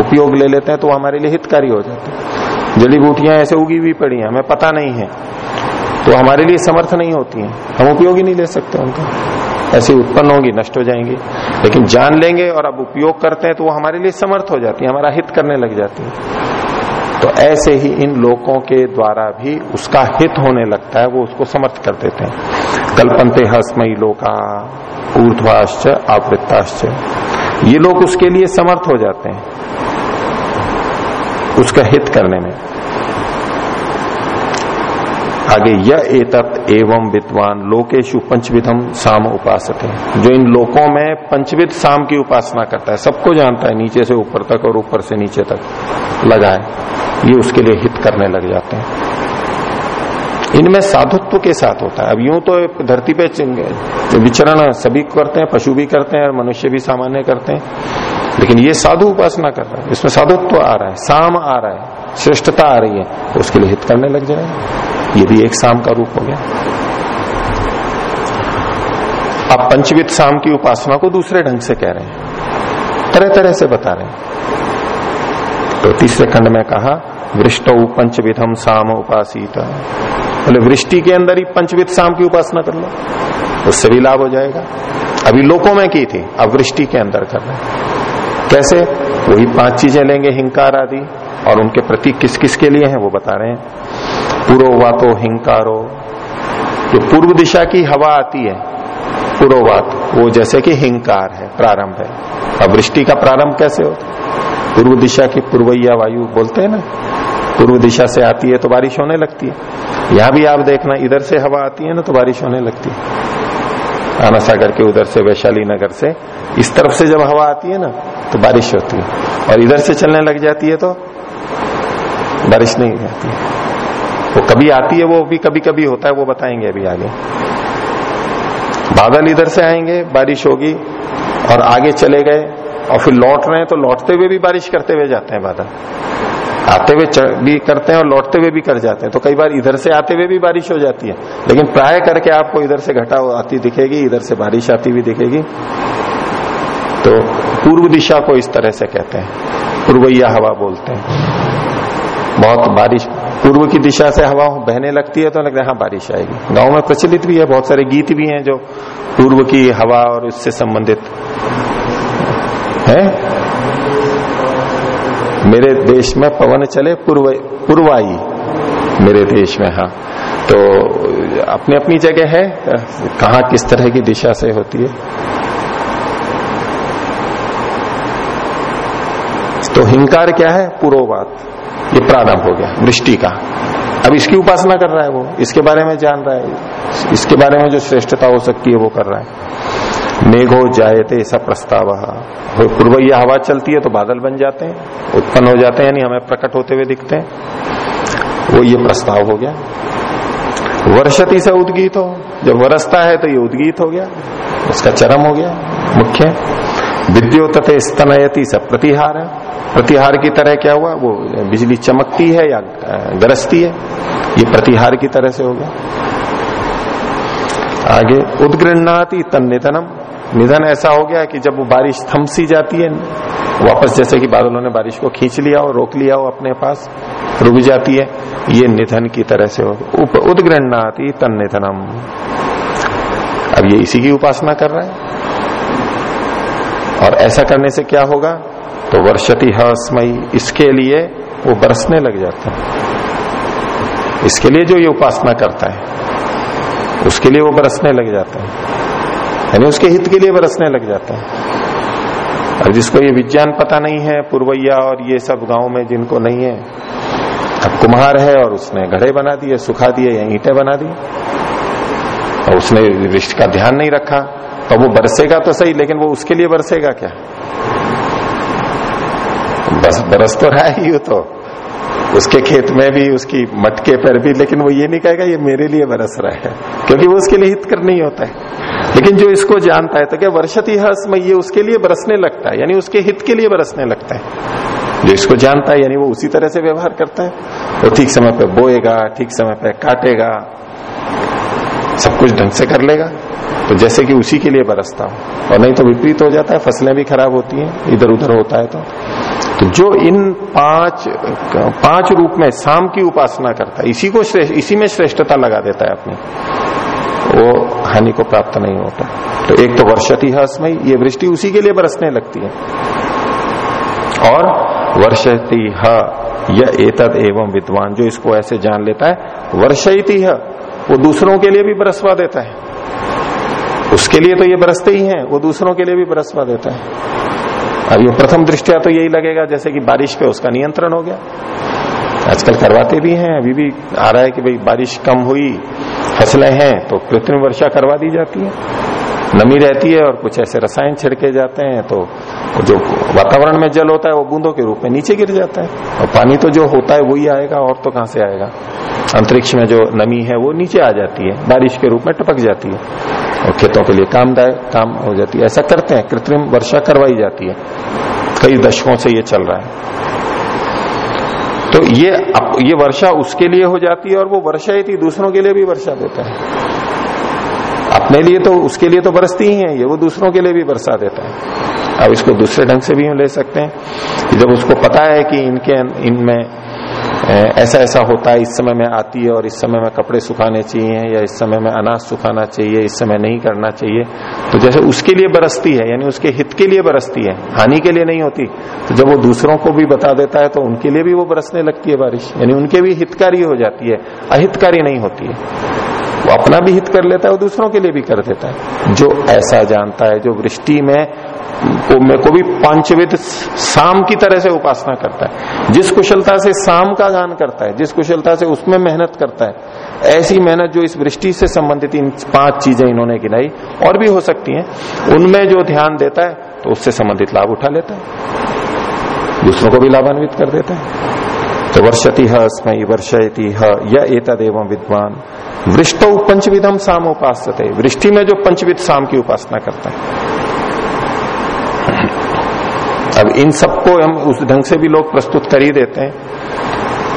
उपयोग ले लेते हैं तो वो हमारे लिए हितकारी हो जाते हैं। जड़ी बूटियाँ ऐसे उगी हुई पड़ी हैं, हमें पता नहीं है। तो हमारे लिए समर्थ नहीं होती हैं। हम उपयोग ही नहीं ले सकते उनका। ऐसी उत्पन्न होगी, नष्ट हो जाएँगी। लेकिन जान लेंगे और अब उपयोग करते हैं तो वो हमारे लिए समर्थ हो जाती है, हमारा हित करने लग जाती है। तो ऐसे ही इन लोगों के द्वारा भी उसका हित होने लगता है, वो उसको समर्थ कर देते हैं। कल्पनते हस्मयी लोका, ऊर्ध्वाश्च आवृत्ताश्च। ये लोग उसके लिए समर्थ हो जाते हैं। उसका हित करने में। आगे यह एतत् एवं विद्वान लोकेशु पंचविधम साम उपास जो इन लोकों में पंचविध साम की उपासना करता है, सबको जानता है, नीचे से ऊपर तक और ऊपर से नीचे तक लगाए, ये उसके लिए हित करने लग जाते हैं। इनमें साधुत्व के साथ होता है। अब यूँ तो धरती पे विचरण सभी करते हैं, पशु भी करते हैं और मनुष्य भी सामान्य करते हैं। लेकिन ये साधु उपासना कर रहा है। इसमें साधुत्व आ रहा है, साम आ रहा है, श्रेष्ठता आ रही है तो उसके लिए हित करने लग जाएगा। ये भी एक शाम का रूप हो गया। आप पंचवित शाम की उपासना को दूसरे ढंग से कह रहे हैं। तरह तरह से बता रहे हैं। तो तीसरे खंड में कहा, वृष्ट पंचविधम साम उपासित। बोले, वृष्टि के अंदर ही पंचविध शाम की उपासना कर लो। उससे भी लाभ हो जाएगा। अभी लोकों में की थी, अब वृष्टि के अंदर कर रहे कैसे? वही पाँच चीज़ें लेंगे, हिंकार आदि। और उनके प्रतीक किस किस के लिए हैं, वो बता रहे हैं। पुरोवातो हिंकारो। जो पूर्व दिशा की हवा आती है पुरोवात वो जैसे कि हिंकार है, प्रारंभ है। अब वृष्टि का प्रारंभ कैसे होता पूर्व दिशा की पूर्वैया वायु बोलते हैं ना? पूर्व दिशा से आती है तो बारिश होने लगती है। यहाँ भी आप देखना, इधर से हवा आती है ना तो बारिश होने लगती है। आना सागर के उधर से, वैशाली नगर से, इस तरफ़ से जब हवा आती है ना तो बारिश होती है। और इधर से चलने लग जाती है तो बारिश नहीं आती है वो कभी आती है, वो भी कभी कभी होता है, वो बताएँगे अभी आगे। बादल इधर से आएँगे, बारिश होगी और आगे चले गए और फिर लौट रहे हैं तो लौटते हुए भी बारिश करते हुए जाते हैं बादल। आते हुए भी करते हैं और लौटते हुए भी कर जाते हैं। तो कई बार इधर से आते हुए भी बारिश हो जाती है। लेकिन प्राय करके आपको इधर से घटा आती दिखेगी, इधर से बारिश आती हुई दिखेगी। तो पूर्व दिशा को इस तरह से कहते हैं। पूर्वैया हवा बोलते हैं। बहुत बारिश, पूर्व की दिशा से हवा बहने लगती है तो लगता है हाँ बारिश आएगी। गाँव में प्रचलित भी है, बहुत सारे गीत भी हैं जो पूर्व की हवा और उससे संबंधित है। मेरे देश में पवन चले पूर्व, पूर्वाई। मेरे देश में हाँ। तो अपनी अपनी जगह है, कहा किस तरह की दिशा से होती है। तो हिंकार क्या है? पूर्ववात ये प्रारंभ हो गया वृष्टि का। अब इसकी उपासना कर रहा है वो, इसके बारे में जान रहा है, इसके बारे में जो श्रेष्ठता हो सकती है वो कर रहा है। मेघो जायते ऐसा प्रस्ताव। पूर्वैया हवा चलती है तो बादल बन जाते हैं, उत्पन्न हो जाते हैं, यानी हमें प्रकट होते हुए दिखते हैं। वो ये प्रस्ताव हो गया। वर्षति से उद्गीत। हो जब वरसता है तो ये उद्गीत हो गया। उसका चरम हो गया। मुख्य। विद्युत स्तनयति सब प्रतिहार। है प्रतिहार की तरह क्या हुआ? वो बिजली चमकती है या गरजती है? ये प्रतिहार की तरह से होगा आगे, उदगृहणाति तन निधनम निधन ऐसा हो गया कि जब वो बारिश थम सी जाती है, वापस जैसे कि बादलों ने बारिश को खींच लिया हो रोक लिया हो अपने पास, रुक जाती है। ये निधन की तरह से हो उदगृहणाति तन निधनम। अब ये इसी की उपासना कर रहा है। और ऐसा करने से क्या होगा? तो वर्षति हस्मयी इसके लिए वो बरसने लग जाता है। इसके लिए जो ये उपासना करता है, उसके लिए वो बरसने लग जाता है। यानी उसके हित के लिए बरसने लग जाता है। अब जिसको ये विज्ञान पता नहीं है, पुरवैया और ये सब गाँव में जिनको नहीं है, अब कुम्हार है और उसने घड़े बना दिए, सुखा दिए या ईटे बना दी। और उसने रिश्त का ध्यान नहीं रखा तो वो बरसेगा तो सही, लेकिन वो उसके लिए बरसेगा क्या? बस बरस तो रहा ही तो। उसके खेत में भी, उसकी मटके पर भी, लेकिन वो ये नहीं कहेगा, ये मेरे लिए बरस रहा है। क्योंकि वो उसके लिए हित कर नहीं होता है। लेकिन जो इसको जानता है तो क्या वर्षति हस में ये उसके लिए बरसने लगता है? यानी उसके हित के लिए बरसने लगता है। जो इसको जानता है, यानी वो उसी तरह से व्यवहार करता है। वो ठीक समय पर बोएगा, ठीक समय पर काटेगा सब कुछ ढंग से कर लेगा। तो जैसे कि उसी के लिए बरसता हो। और नहीं तो विपरीत हो जाता है, फ़सलें भी खराब होती हैं इधर उधर होता है तो। तो जो इन पाँच पाँच रूप में शाम की उपासना करता है, इसी को इसी में श्रेष्ठता लगा देता है अपनी। वो हानि को प्राप्त नहीं होता। तो एक तो वर्षति हस्मय ये वृष्टि उसी के लिए बरसने लगती है। और वर्षति ह यह एतद एवं विद्वान, जो इसको ऐसे जान लेता है, वर्षयती है वो दूसरों के लिए भी बरसवा देता है। उसके लिए तो ये बरसते ही हैं, वो दूसरों के लिए भी बरसवा देता है। अब ये प्रथम दृष्टिया तो यही लगेगा, जैसे कि बारिश पे उसका नियंत्रण हो गया। आजकल करवाते भी हैं, अभी भी आ रहा है कि भाई बारिश कम हुई, फ़सलें हैं तो कृत्रिम वर्षा करवा दी जाती है। नमी रहती है और कुछ ऐसे रसायन छिड़के जाते हैं तो जो वातावरण में जल होता है, वो बूंदों के रूप में नीचे गिर जाता है। और पानी तो जो होता है, वही आएगा, और तो कहाँ से आएगा? अंतरिक्ष में जो नमी है, वो नीचे आ जाती है, बारिश के रूप में टपक जाती है। और खेतों के लिए कामदायक काम हो जाती है। ऐसा करते हैं, कृत्रिम वर्षा करवाई जाती है। कई दशकों से ये चल रहा है। तो ये ये वर्षा उसके लिए हो जाती है, और वो वर्षा ही थी, दूसरों के लिए भी वर्षा देता है। अपने लिए तो उसके लिए तो बरसती ही है, ये वो दूसरों के लिए भी बरसा देता है। अब इसको दूसरे ढंग से भी ले सकते हैं जब उसको पता है कि इनके, इनमें ऐसा ऐसा होता है, इस समय में आती है और इस समय में कपड़े सुखाने चाहिए या इस समय में अनाज सुखाना चाहिए, इस समय नहीं करना चाहिए तो जैसे उसके लिए बरसती है, यानी उसके हित के लिए बरसती है, हानि के लिए नहीं होती तो जब वो दूसरों को भी बता देता है तो उनके लिए भी वो बरसने लगती है बारिश, यानी उनके भी हितकारी हो जाती है, अहितकारी नहीं होती है। वो अपना भी हित कर लेता है और दूसरों के लिए भी कर देता है। जो ऐसा जानता है जो वृष्टि में को, में को भी पंचविध शाम की तरह से उपासना करता है। जिस कुशलता से शाम का गान करता है जिस कुशलता से उसमें मेहनत करता है ऐसी मेहनत जो इस वृष्टि से संबंधित इन पाँच चीज़ें इन्होंने गिनाई और भी हो सकती हैं उनमें जो ध्यान देता है तो उससे संबंधित लाभ उठा लेता है। दूसरों को भी लाभान्वित कर देता है। तो वर्षति हस्मय वर्षयती ह विद्वान। वृष्टो पंचविधम साम उपास वृष्टि में जो पंचविध साम की उपासना करता है। अब इन सबको हम उस ढंग से भी लोग प्रस्तुत कर ही देते हैं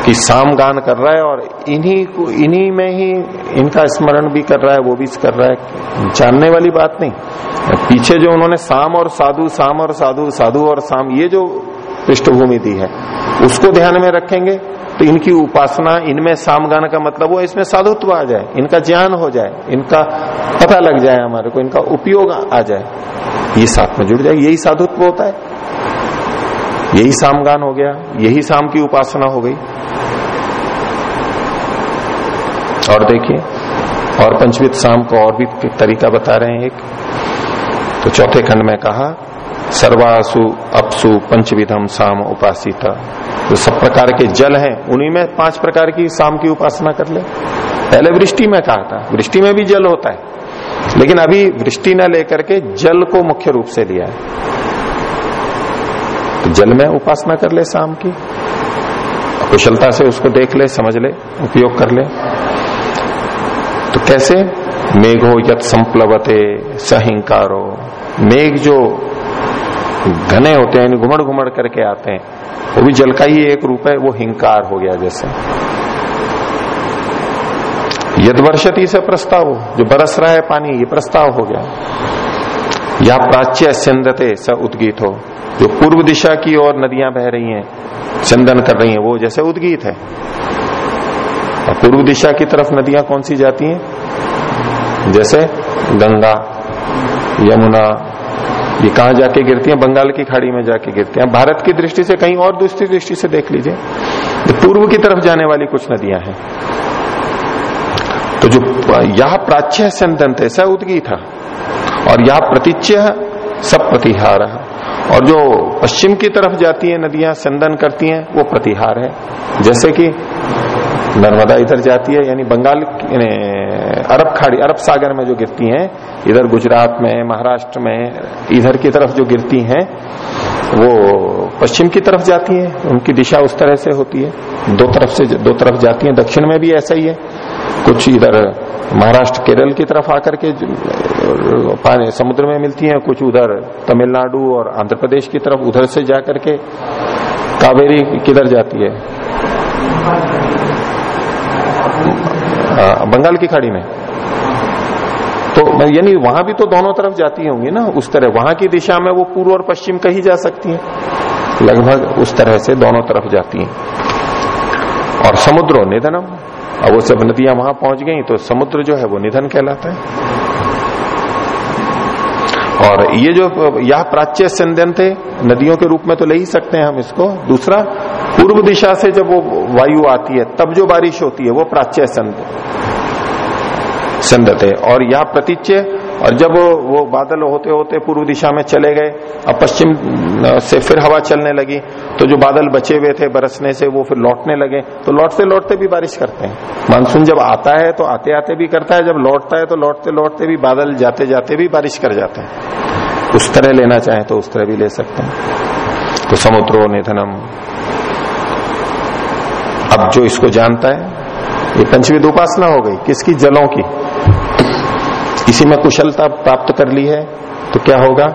कि साम गान कर रहा है और इन्हीं को, इन्हीं में ही इनका स्मरण भी कर रहा है, वो भी कर रहा है। जानने वाली बात नहीं। पीछे जो उन्होंने साम और साधु, साम और साधु साधु और साम, ये जो पृष्ठभूमि दी है, उसको ध्यान में रखेंगे। तो इनकी उपासना, इनमें सामगान का मतलब वो इसमें साधुत्व आ जाए, इनका ज्ञान हो जाए, इनका पता लग जाए हमारे को, इनका उपयोग आ जाए, ये साथ में जुड़ जाए, यही साधुत्व होता है। यही सामगान हो गया, यही साम की उपासना हो गई। और देखिए, और पंचवित शाम को और भी तरीका बता रहे हैं एक। तो चौथे खंड में कहा सर्वासु, अपसु पंचविधम साम उपासिता। जो सब प्रकार के जल हैं, उन्हीं में पाँच प्रकार की शाम की उपासना कर ले। पहले वृष्टि में कहा था, वृष्टि में भी जल होता है। लेकिन अभी वृष्टि न लेकर के जल को मुख्य रूप से लिया है। तो जल में उपासना कर ले शाम की। कुशलता से उसको देख ले, समझ ले, उपयोग कर ले। तो कैसे? मेघो यत संप्लवते सहिंकारो। मेघ जो घने होते हैं घुमड़ घुमड़ करके आते हैं। वो भी जल का ही एक रूप है, वो हिंकार हो गया जैसे। यद वर्षति से प्रस्ताव, जो बरस रहा है पानी, ये प्रस्ताव हो गया। या प्राच्य सिंधते स उद्गीत हो, जो पूर्व दिशा की ओर नदियाँ बह रही हैं चंदन कर रही हैं, वो जैसे उद्गीत है। और पूर्व दिशा की तरफ़ नदियाँ कौन सी जाती हैं? जैसे गंगा, यमुना ये कहा जाके गिरती हैं? बंगाल की खाड़ी में जाके गिरती हैं। भारत की दृष्टि से कहीं और दूसरी दृष्टि से देख लीजिए। तो पूर्व की तरफ़ जाने वाली कुछ नदियाँ हैं। तो जो यह प्राच्य संदंत है स उदगी था। और यह प्रतिच्य सब प्रतिहार और जो पश्चिम की तरफ़ जाती है नदियाँ, संदन करती हैं, वो प्रतिहार है। जैसे कि नर्मदा इधर जाती है, यानी बंगाल अरब खाड़ी, अरब सागर में जो गिरती हैं, इधर गुजरात में, महाराष्ट्र में, इधर की तरफ़ जो गिरती हैं, वो पश्चिम की तरफ़ जाती है, उनकी दिशा उस तरह से होती है। दो तरफ़ से दो तरफ़ जाती है, दक्षिण में भी ऐसा ही है। कुछ इधर महाराष्ट्र, केरल की तरफ़ आकर के पानी, समुद्र में मिलती हैं, कुछ उधर तमिलनाडु और आंध्र प्रदेश की तरफ़ उधर से जाकर के कावेरी किधर जाती है? बंगाल की खाड़ी में। तो यानी वहाँ भी तो दोनों तरफ़ जाती होंगी ना, उस तरह। वहाँ की दिशा में वो पूर्व और पश्चिम कही जा सकती है। लगभग उस तरह से दोनों तरफ़ जाती है। और समुद्रो, निधनम। अब वो सब नदियाँ वहाँ पहुँच गई तो समुद्र जो है वो निधन कहलाता है। और ये जो, यह प्राच्य संध्यन थे, नदियों के रूप में तो ले ही सकते हैं हम इसको। दूसरा, पूर्व दिशा से जब वो वायु आती है, तब जो बारिश होती है, वो प्राच्य संध संध्य और यह प्रतीच्य और जब वो बादल होते होते पूर्व दिशा में चले गए, अब पश्चिम से फिर हवा चलने लगी तो जो बादल बचे हुए थे बरसने से वो फिर लौटने लगे। तो लौटते लौटते भी बारिश करते हैं। मानसून जब आता है तो आते आते भी करता है, जब लौटता है तो लौटते लौटते भी बादल जाते जाते भी बारिश कर जाते हैं। उस तरह लेना चाहे तो उस तरह भी ले सकते हैं। तो समुद्रो निधनम। अब जो इसको जानता है, ये पंचविद उपासना हो गई, किसकी? जलों की। इसी में कुशलता प्राप्त कर ली है तो क्या होगा?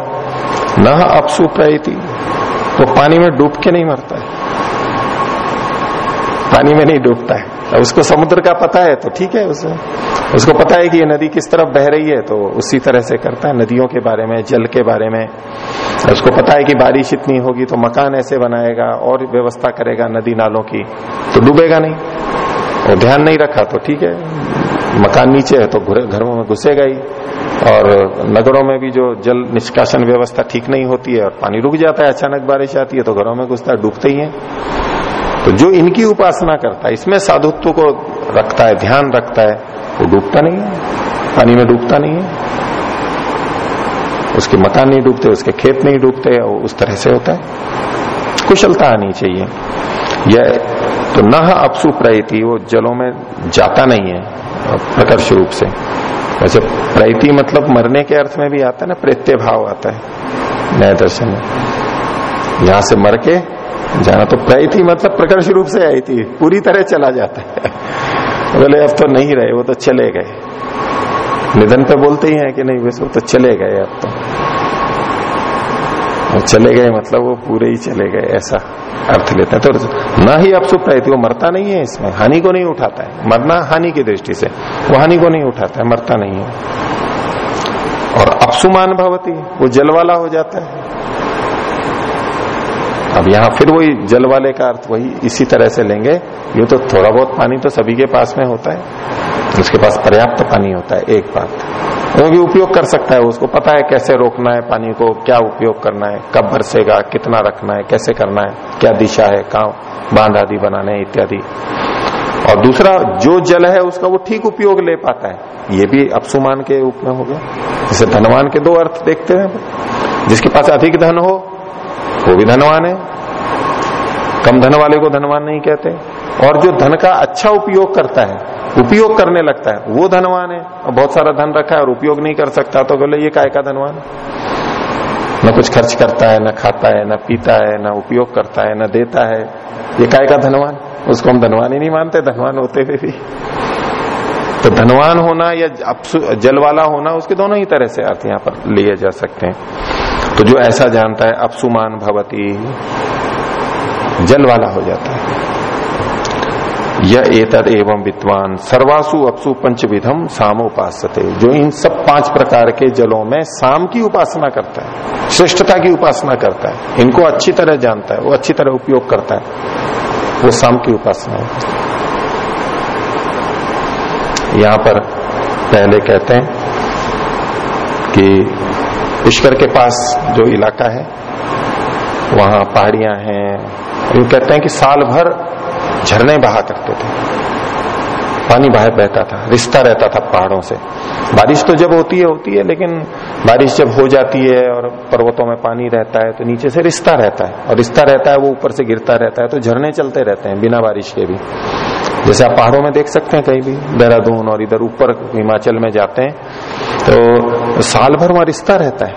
न अपसु तो पानी में डूब के नहीं मरता है। पानी में नहीं डूबता है। उसको समुद्र का पता है तो ठीक है उसे। उसको पता है कि ये नदी किस तरफ़ बह रही है तो उसी तरह से करता है, नदियों के बारे में, जल के बारे में। उसको पता है कि बारिश इतनी होगी तो मकान ऐसे बनाएगा और व्यवस्था करेगा नदी नालों की तो डूबेगा नहीं। और ध्यान नहीं रखा तो ठीक है। मकान नीचे है तो घरों में घुसेगा ही। और नगरों में भी जो जल निष्कासन व्यवस्था ठीक नहीं होती है और पानी रुक जाता है, अचानक बारिश आती है तो घरों में घुसता है, डूबते ही है। तो जो इनकी उपासना करता है, इसमें साधुत्व को रखता है, ध्यान रखता है, वो डूबता नहीं है। पानी में डूबता नहीं है। उसके मकान नहीं डूबते, उसके खेत नहीं डूबते उस तरह से होता है। कुशलता आनी चाहिए। यह तो न अपसु प्रयति वो जलों में जाता नहीं है प्रकर्ष रूप से। वैसे प्रैति मतलब मरने के अर्थ में भी आता है ना प्रेत्य भाव आता है नए दर्शन में। यहाँ से मर के जाना तो प्रैति मतलब प्रकर्ष रूप से आई थी, पूरी तरह चला जाता है। बोले, अब तो नहीं रहे, वो तो चले गए। निधन पे बोलते ही हैं कि नहीं, वैसे वो तो चले गए अब तो। वो चले गए मतलब वो पूरे ही चले गए, ऐसा अर्थ लेते हैं। तो ना ही अपसुप रहती वो मरता नहीं है इसमें, हानि को नहीं उठाता है। मरना हानि की दृष्टि से, वो हानि को नहीं उठाता है, मरता नहीं है। और अपसुमान भवती, वो जल वाला हो जाता है। अब यहाँ फिर वही जल वाले का अर्थ वही इसी तरह से लेंगे। ये तो थोड़ा बहुत पानी तो सभी के पास में होता है। उसके पास पर्याप्त पानी होता है, एक बात। वो भी उपयोग कर सकता है, उसको पता है कैसे रोकना है पानी को, क्या उपयोग करना है, कब बरसेगा, कितना रखना है, कैसे करना है, क्या दिशा है, कहा बाँध आदि बनाने इत्यादि। और दूसरा, जो जल है उसका वो ठीक उपयोग ले पाता है। ये भी अपसुमान के रूप में हो गया। जैसे धनवान के दो अर्थ देखते हैं। जिसके पास अधिक धन हो, वो भी धनवान है। कम धन वाले को धनवान नहीं कहते। और जो धन का अच्छा उपयोग करता है उपयोग करने लगता है। वो धनवान है, और बहुत सारा धन रखा है और उपयोग नहीं कर सकता तो बोले, ये काय का धनवान? न कुछ खर्च करता है, न खाता है, न पीता है, न उपयोग करता है, न देता है। ये काय का धनवान? उसको हम धनवान ही नहीं मानते, धनवान होते हुए भी। तो धनवान होना या जल वाला होना, उसके दोनों ही तरह से अर्थ यहाँ पर लिए जा सकते हैं। तो जो ऐसा जानता है, अपसुमान भवती जल वाला हो जाता है। यह एतद एवं विद्वान सर्वासु अपसु पंचविधम साम उपासते जो इन सब पाँच प्रकार के जलों में साम की उपासना करता है, श्रेष्ठता की उपासना करता है, इनको अच्छी तरह जानता है, वो अच्छी तरह उपयोग करता है, वो साम की उपासना है। यहाँ पर पहले कहते हैं कि पुष्कर के पास जो इलाका है, वहाँ पहाड़ियाँ हैं कहते हैं कि साल भर झरने बहा करते थे। पानी बाहर बहता था, रिश्ता रहता था पहाड़ों से। बारिश तो जब होती है होती है, लेकिन बारिश जब हो जाती है और पर्वतों में पानी रहता है तो नीचे से रिश्ता रहता है। और रिश्ता रहता है, वो ऊपर से गिरता रहता है तो झरने चलते रहते हैं, बिना बारिश के भी। जैसे आप पहाड़ों में देख सकते हैं कहीं भी, देहरादून और इधर ऊपर हिमाचल में जाते हैं तो साल भर वहाँ रिश्ता रहता है।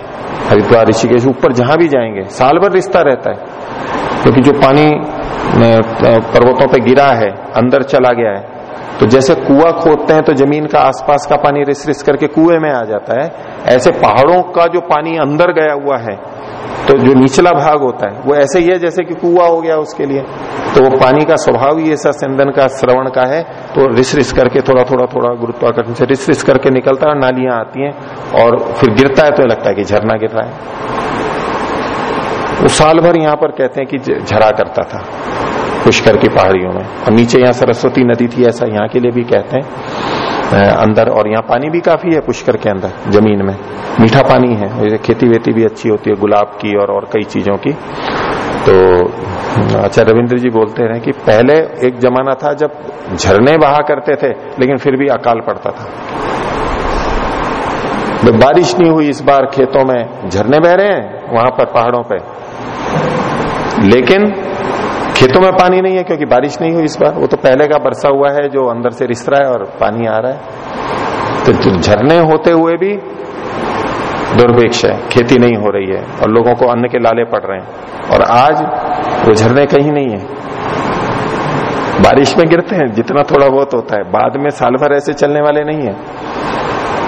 हरिद्वार, ऋषिकेश, ऊपर जहाँ भी जाएँगे, साल भर रिश्ता रहता है। क्योंकि जो पानी पर्वतों पे गिरा है, अंदर चला गया है। तो जैसे कुआ खोदते हैं तो ज़मीन का आसपास का पानी रिस रिस करके कुएँ में आ जाता है। ऐसे पहाड़ों का जो पानी अंदर गया हुआ है तो जो निचला भाग होता है, वो ऐसे ही है जैसे कि कुआ हो गया उसके लिए। तो वो पानी का स्वभाव ही ऐसा सिंदन का, श्रवण का है। तो रिस रिस करके थोड़ा थोड़ा थोड़ा गुरुत्वाकर्षण से रिस रिस करके निकलता है नालियाँ आती हैं और फिर गिरता है तो लगता है कि झरना गिर रहा है। वो साल भर यहाँ पर कहते हैं कि झरा करता था पुष्कर की पहाड़ियों में। और नीचे यहाँ सरस्वती नदी थी, ऐसा यहाँ के लिए भी कहते हैं। अंदर और यहाँ पानी भी काफ़ी है पुष्कर के अंदर, ज़मीन में। मीठा पानी है खेती वेती भी अच्छी होती है, गुलाब की और और कई चीज़ों की। तो अच्छा रविंद्र जी बोलते रहे कि पहले एक जमाना था जब झरने बहा करते थे, लेकिन फिर भी अकाल पड़ता था। बारिश नहीं हुई इस बार खेतों में, झरने बह रहे हैं वहाँ पर पहाड़ों पे। लेकिन खेतों में पानी नहीं है, क्योंकि बारिश नहीं हुई इस बार। वो तो पहले का बरसा हुआ है, जो अंदर से रिस रहा है और पानी आ रहा है। तो झरने होते हुए भी दुर्भिक्ष है, खेती नहीं हो रही है और लोगों को अन्न के लाले पड़ रहे हैं। और आज वो झरने कहीं नहीं है। बारिश में गिरते हैं, जितना थोड़ा बहुत होता है। बाद में साल भर ऐसे चलने वाले नहीं है।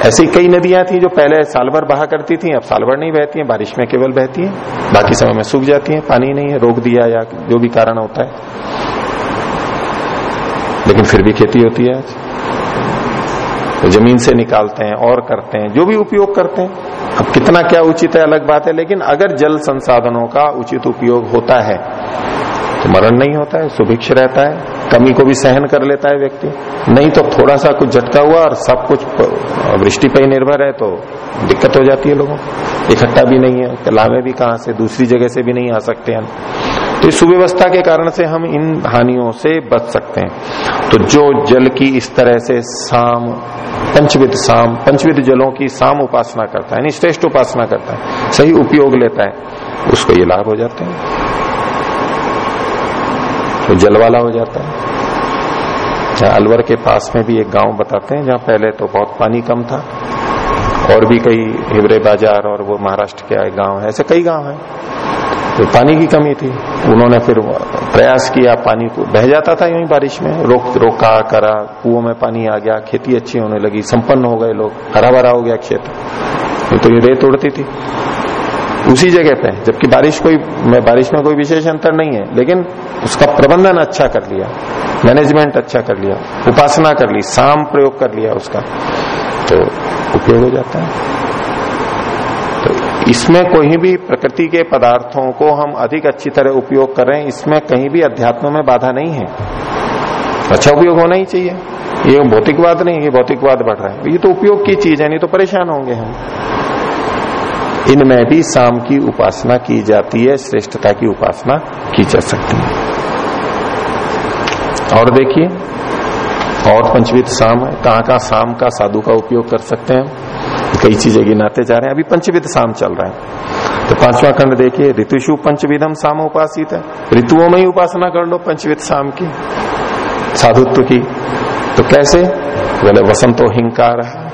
ऐसी कई नदियाँ थी जो पहले साल भर बहा करती थी, अब साल भर नहीं बहती हैं, बारिश में केवल बहती हैं, बाकी समय में सूख जाती हैं, पानी नहीं है, रोक दिया या जो भी कारण होता है। लेकिन फिर भी खेती होती है आज। तो ज़मीन से निकालते हैं, और करते हैं, जो भी उपयोग करते हैं। अब कितना क्या उचित है, अलग बात है, लेकिन अगर जल संसाधनों का उचित उपयोग होता है तो मरण नहीं होता है, सुभिक्ष रहता है, कमी को भी सहन कर लेता है व्यक्ति। नहीं तो थोड़ा सा कुछ झटका हुआ और सब कुछ वृष्टि पर ही निर्भर है तो दिक्कत हो जाती है लोगों इकट्ठा भी नहीं है लावे भी कहाँ से, दूसरी जगह से भी नहीं आ सकते हम। तो इस सुव्यवस्था के कारण से हम इन हानियों से बच सकते हैं। तो जो जल की इस तरह से साम, पंचविद साम, पंचविद जलों की साम उपासना करता है, यानी श्रेष्ठ उपासना करता है, सही उपयोग लेता है, उसको ये लाभ हो जाते हैं। तो जल वाला हो जाता है। जहाँ अलवर के पास में भी एक गाँव बताते हैं, जहाँ पहले तो बहुत पानी कम था, और भी कई हिवरे बाज़ार और वो महाराष्ट्र के आए गाँव है, ऐसे कई गाँव हैं। तो पानी की कमी थी। उन्होंने फिर प्रयास किया पानी को, बह जाता था यूँ बारिश में, रोक, रोका, करा, कुओं में पानी आ गया, खेती अच्छी होने लगी, संपन्न हो गए लोग, हरा भरा हो गया क्षेत्र तो ये रेत उड़ती थी। उसी जगह पे जबकि बारिश कोई बारिश में कोई विशेष अंतर नहीं है, लेकिन उसका प्रबंधन अच्छा कर लिया मैनेजमेंट अच्छा कर लिया, उपासना कर ली, साम प्रयोग कर लिया उसका तो उपयोग हो जाता है। तो इसमें कोई भी प्रकृति के पदार्थों को हम अधिक अच्छी तरह उपयोग कर रहे हैं, इसमें कहीं भी अध्यात्म में बाधा नहीं है। अच्छा उपयोग होना ही चाहिए। ये भौतिकवाद नहीं, ये भौतिकवाद बढ़ रहा है। ये तो उपयोग की चीज़ है, नहीं तो परेशान होंगे हम। इनमें भी साम की उपासना की जाती है, श्रेष्ठता की उपासना की जा सकती है। और देखिए, और पंचविध साम है, कहाँ कहाँ साम का साधु का उपयोग कर सकते हैं कई चीज़ें गिनाते जा रहे हैं, अभी पंचविध साम चल रहा है। तो पांचवा खंड देखिए, ऋतुषु पंचविधम साम उपासित है। ऋतुओं में ही उपासना कर लो पंचविध साम की। साधुत्व की। तो कैसे? बोले, वसंतो हिंकार है।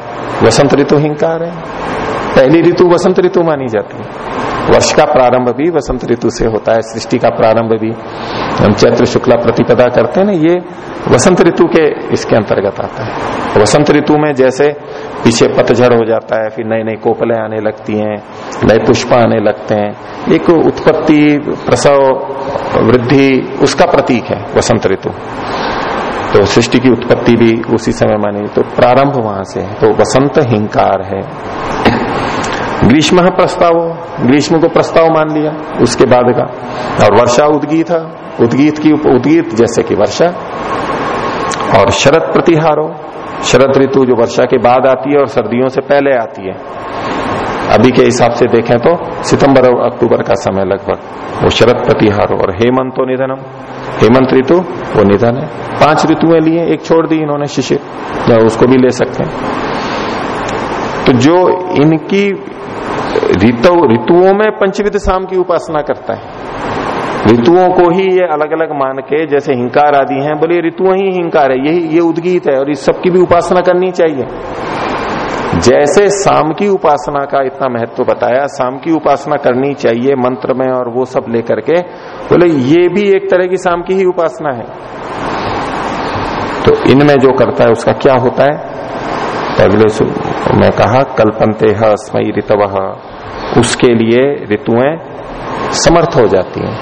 वसंत ऋतु हिंकार है। पहली ऋतु वसंत ऋतु मानी जाती है। वर्ष का प्रारंभ भी वसंत ऋतु से होता है, सृष्टि का प्रारंभ भी। हम चैत्र, शुक्ला प्रतिपदा करते हैं ना, ये वसंत ऋतु के इसके अंतर्गत आता है। वसंत ऋतु में जैसे पीछे पतझड़ हो जाता है, फिर नई नई कोपलें आने लगती हैं, नए पुष्प आने लगते हैं। एक उत्पत्ति, प्रसव, वृद्धि, उसका प्रतीक है वसंत ऋतु। तो सृष्टि की उत्पत्ति भी उसी समय मानी तो प्रारंभ वहाँ से तो वसंत हिंकार है। ग्रीष्म प्रस्ताव ग्रीष्म को प्रस्ताव मान लिया, उसके बाद का। और वर्षा उदगीत उदगीत की उदगीत जैसे कि वर्षा। और शरद प्रतिहारो, शरद ऋतु जो वर्षा के बाद आती है और सर्दियों से पहले आती है। अभी के हिसाब से देखें तो सितंबर और अक्टूबर का समय लगभग, वो शरद प्रतिहारो और हेमंत तो निधनम। हेमंत ऋतु, वो निधन है। पाँच ऋतुएँ लिए एक छोड़ दी इन्होंने शिशिर, या उसको भी ले सकते हैं। तो जो इनकी ऋतु, ऋतुओं में पंचविध शाम की उपासना करता है। ऋतुओं को ही ये अलग अलग मान के जैसे हिंकार आदि हैं, बोले ऋतुओं ही हिंकार है, यही, ये उद्गीत है और इस सब की भी उपासना करनी चाहिए। जैसे शाम की उपासना का इतना महत्व बताया शाम की उपासना करनी चाहिए मंत्र में और वो सब लेकर के, बोले ये भी एक तरह की शाम की ही उपासना है। तो इनमें जो करता है उसका क्या होता है? तो अगले मैं कहा कल्पनते स्मयी ऋतव। उसके लिए ऋतुएँ समर्थ हो जाती हैं।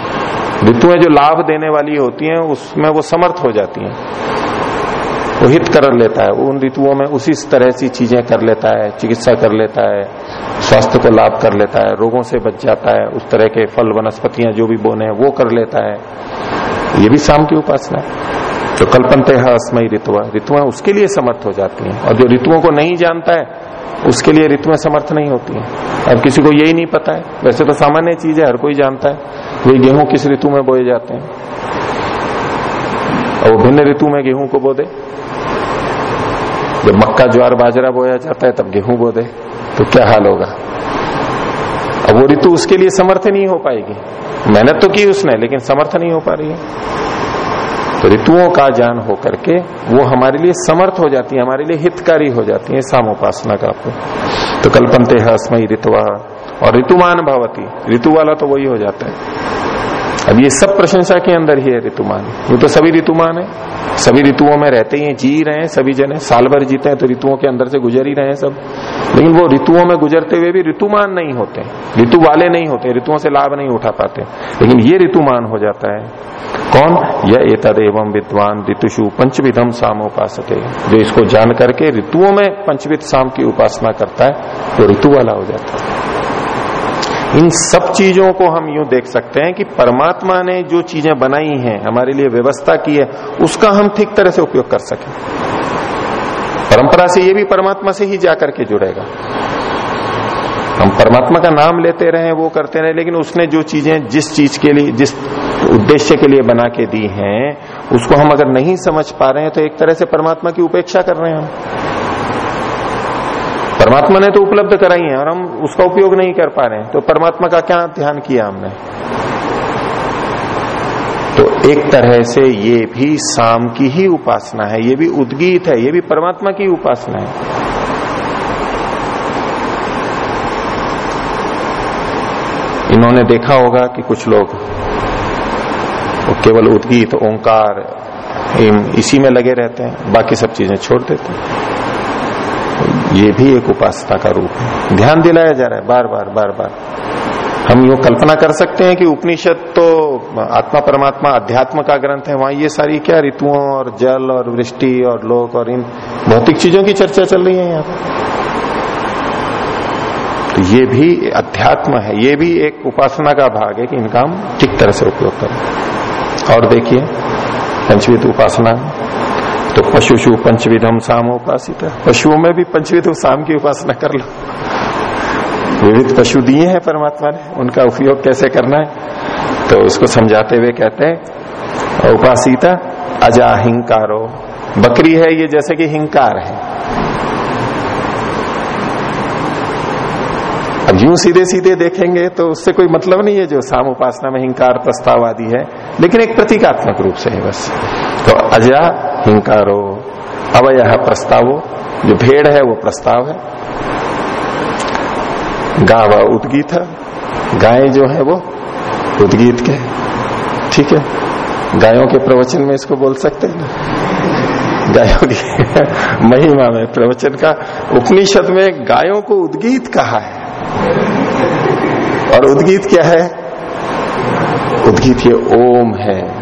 ऋतुएँ जो लाभ देने वाली होती हैं, उसमें वो समर्थ हो जाती हैं। वो हित कर लेता है। वो उन ऋतुओं में उसी तरह सी चीज़ें कर लेता है, चिकित्सा कर लेता है, स्वास्थ्य को लाभ कर लेता है, रोगों से बच जाता है, उस तरह के फल, वनस्पतियाँ जो भी बोने हैं, वो कर लेता है। ये भी शाम की उपासना है। जो कल्पनते अस्मयी ऋतुआ ऋतुआ उसके लिए समर्थ हो जाती हैं। और जो ऋतुओं को नहीं जानता है, उसके लिए ऋतुएँ समर्थ नहीं होती है। अब किसी को यही नहीं पता है। वैसे तो सामान्य चीज़ है, हर कोई जानता है। वे गेहूँ किस ऋतु में बोए जाते हैं? और वो भिन्न ऋतु में गेहूँ को बो दे। जब मक्का, ज्वार, बाजरा बोया जाता है, तब गेहूँ बो दे। तो क्या हाल होगा? अब वो ऋतु उसके लिए समर्थ नहीं हो पाएगी। मेहनत तो की उसने, लेकिन समर्थ नहीं हो पा रही है। तो ऋतुओं का ज्ञान हो करके वो हमारे लिए समर्थ हो जाती है, हमारे लिए हितकारी हो जाती है सामोपासना का तो कल्पनते हस्मयी ऋतुआ और ऋतुमान भावती। ऋतु वाला तो वही हो जाता है। अब ये सब प्रशंसा के अंदर ही है ऋतुमान। ये तो सभी ऋतुमान है। सभी ऋतुओं में रहते ही जी रहे हैं सभी जने साल भर जीते हैं तो ऋतुओं के अंदर से गुजर ही रहे हैं सब। लेकिन वो ऋतुओं में गुजरते हुए भी ऋतुमान नहीं होते ऋतु वाले नहीं होते ऋतुओं से लाभ नहीं उठा पाते। लेकिन ये ऋतुमान हो जाता है। कौन? यह एतद एवं विद्वान ऋतुषु पंचविधम सामोपास जो इसको जान करके ऋतुओं में पंचविध साम की उपासना करता है, वो ऋतु वाला हो जाता है। इन सब चीज़ों को हम यूँ देख सकते हैं कि परमात्मा ने जो चीज़ें बनाई हैं, हमारे लिए व्यवस्था की है, उसका हम ठीक तरह से उपयोग कर सकें। परंपरा से ये भी परमात्मा से ही जाकर के जुड़ेगा। हम परमात्मा का नाम लेते रहे, वो करते रहे, लेकिन उसने जो चीज़ें जिस चीज़ के लिए, जिस उद्देश्य के लिए बना के दी हैं, उसको हम अगर नहीं समझ पा रहे हैं तो एक तरह से परमात्मा की उपेक्षा कर रहे हैं हम। परमात्मा ने तो उपलब्ध कराई है और हम उसका उपयोग नहीं कर पा रहे हैं। तो परमात्मा का क्या ध्यान किया हमने? तो एक तरह से ये भी शाम की ही उपासना है, ये भी उद्गीत है, ये भी परमात्मा की उपासना है। इन्होंने देखा होगा कि कुछ लोग, वो केवल उद्गीत, ओंकार इसी में लगे रहते हैं, बाकी सब चीज़ें छोड़ देते हैं। ये भी एक उपासना का रूप है। ध्यान दिलाया जा रहा है बार बार बार बार। हम यू कल्पना कर सकते हैं कि उपनिषद तो आत्मा परमात्मा अध्यात्म का ग्रंथ है, वहाँ ये सारी क्या ऋतुओं और जल और वृष्टि और लोक और इन भौतिक चीज़ों की चर्चा चल रही है यहाँ तो ये भी अध्यात्म है, ये भी एक उपासना का भाग है कि इनका हम ठीक तरह से उपयोग करें। और देखिए पंचवित उपासना तो पशुषु पंचविधम साम उपासित। पशुओं में भी पंचविध साम की उपासना कर लो। विविध पशु दिए हैं परमात्मा ने, उनका उपयोग कैसे करना है? तो उसको समझाते हुए कहते हैं, उपासिता अजा हिंकारो। बकरी है ये जैसे कि हिंकार है। अब यूँ सीधे सीधे देखेंगे तो उससे कोई मतलब नहीं है जो साम उपासना में हिंकार प्रस्ताव आदि है, लेकिन एक प्रतीकात्मक रूप से है बस। तो अजा हिंकारो। अवय प्रस्तावो, जो भेड़ है, वो प्रस्ताव है। गावा उदगीत गाय जो है, वो उदगीत के ठीक है? गायों के प्रवचन में इसको बोल सकते हैं ना? गायों की महिमा में प्रवचन का उपनिषद में गायों को उद्गीत कहा है। और उद्गीत क्या है? उद्गीत ये ओम है।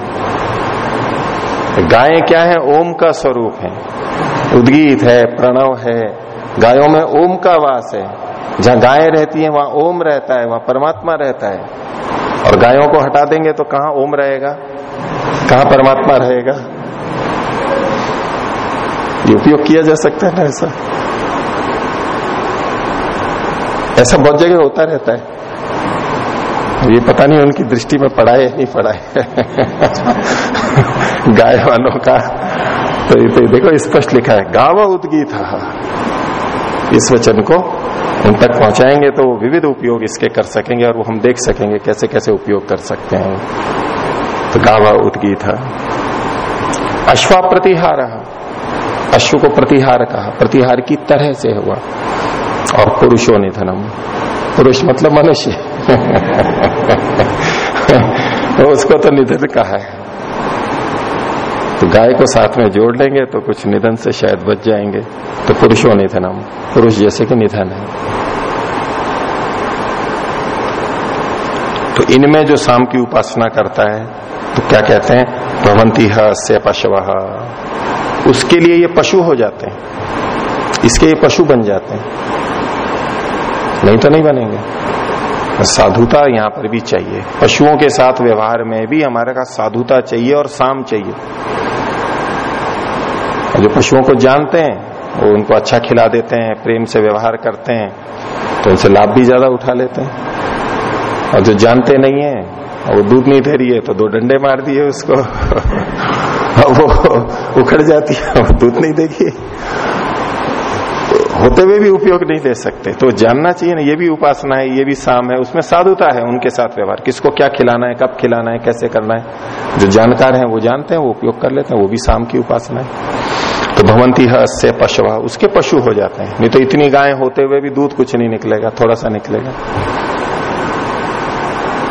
गायें क्या है? ओम का स्वरूप है। उद्गीत है, प्रणव है। गायों में ओम का वास है। जहाँ गायें रहती है, वहाँ ओम रहता है, वहाँ परमात्मा रहता है। और गायों को हटा देंगे तो कहाँ ओम रहेगा? कहाँ परमात्मा रहेगा? ये उपयोग किया जा सकता है ना ऐसा? ऐसा बहुत जगह होता रहता है। ये पता नहीं उनकी दृष्टि में पढ़ाए नहीं है। गाय वालों का। तो तो देखो स्पष्ट लिखा है। गाव उदगीत। इस वचन को उन तक पहुंचाएँगे तो वो विविध उपयोग इसके कर सकेंगे और वो हम देख सकेंगे कैसे कैसे उपयोग कर सकते हैं। तो गावा उदगीत। अश्वा प्रतिहार। अश्व को प्रतिहार कहा। प्रतिहार की तरह से हुआ। और पुरुषो निधनम। पुरुष मतलब मनुष्य। तो उसको तो निधन कहा है। तो गाय को साथ में जोड़ लेंगे तो कुछ निधन से शायद बच जाएँगे। तो पुरुषों पुरुषो निधनम, पुरुष जैसे कि निधन है। तो इनमें जो शाम की उपासना करता है तो क्या कहते हैं? भवंती से पशव। उसके लिए ये पशु हो जाते हैं। इसके ये पशु बन जाते हैं। नहीं तो नहीं बनेंगे। साधुता यहाँ पर भी चाहिए। पशुओं के साथ व्यवहार में भी हमारे का साधुता चाहिए और साम चाहिए। जो पशुओं को जानते हैं, वो उनको अच्छा खिला देते हैं, प्रेम से व्यवहार करते हैं तो उनसे लाभ भी ज़्यादा उठा लेते हैं। और जो जानते नहीं है वो दूध नहीं दे रही है तो दो डंडे मार दिए उसको। वो उखड़ जाती है, वो दूध नहीं देगी। होते हुए भी उपयोग नहीं दे सकते। तो जानना चाहिए ना, ये भी उपासना है, ये भी साम है, उसमें साधुता है उनके साथ व्यवहार। किसको क्या खिलाना है, कब खिलाना है, कैसे करना है, जो जानकार है वो जानते हैं, वो उपयोग कर लेते हैं, वो भी साम की उपासना है। तो भवंती है पशुवा, उसके पशु हो जाते हैं। नहीं तो इतनी गायें होते हुए भी दूध कुछ नहीं निकलेगा, थोड़ा सा निकलेगा।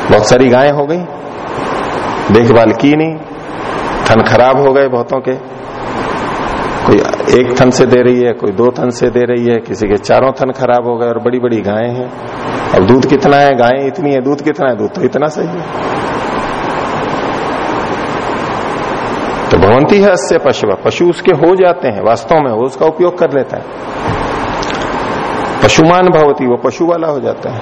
बहुत सारी गायें हो गई, देखभाल की नहीं, थन खराब हो गए बहुतों के। कोई एक थन से दे रही है, कोई दो थन से दे रही है, किसी के चारों थन खराब हो गए और बड़ी बड़ी गायें हैं। अब दूध कितना है? गायें इतनी है, दूध कितना है? दूध तो इतना सही है। तो भवंती है अस्य पशु पशु उसके हो जाते हैं, वास्तव में वो उसका उपयोग कर लेता है। पशुमान भवती, वो पशु वाला हो जाता है।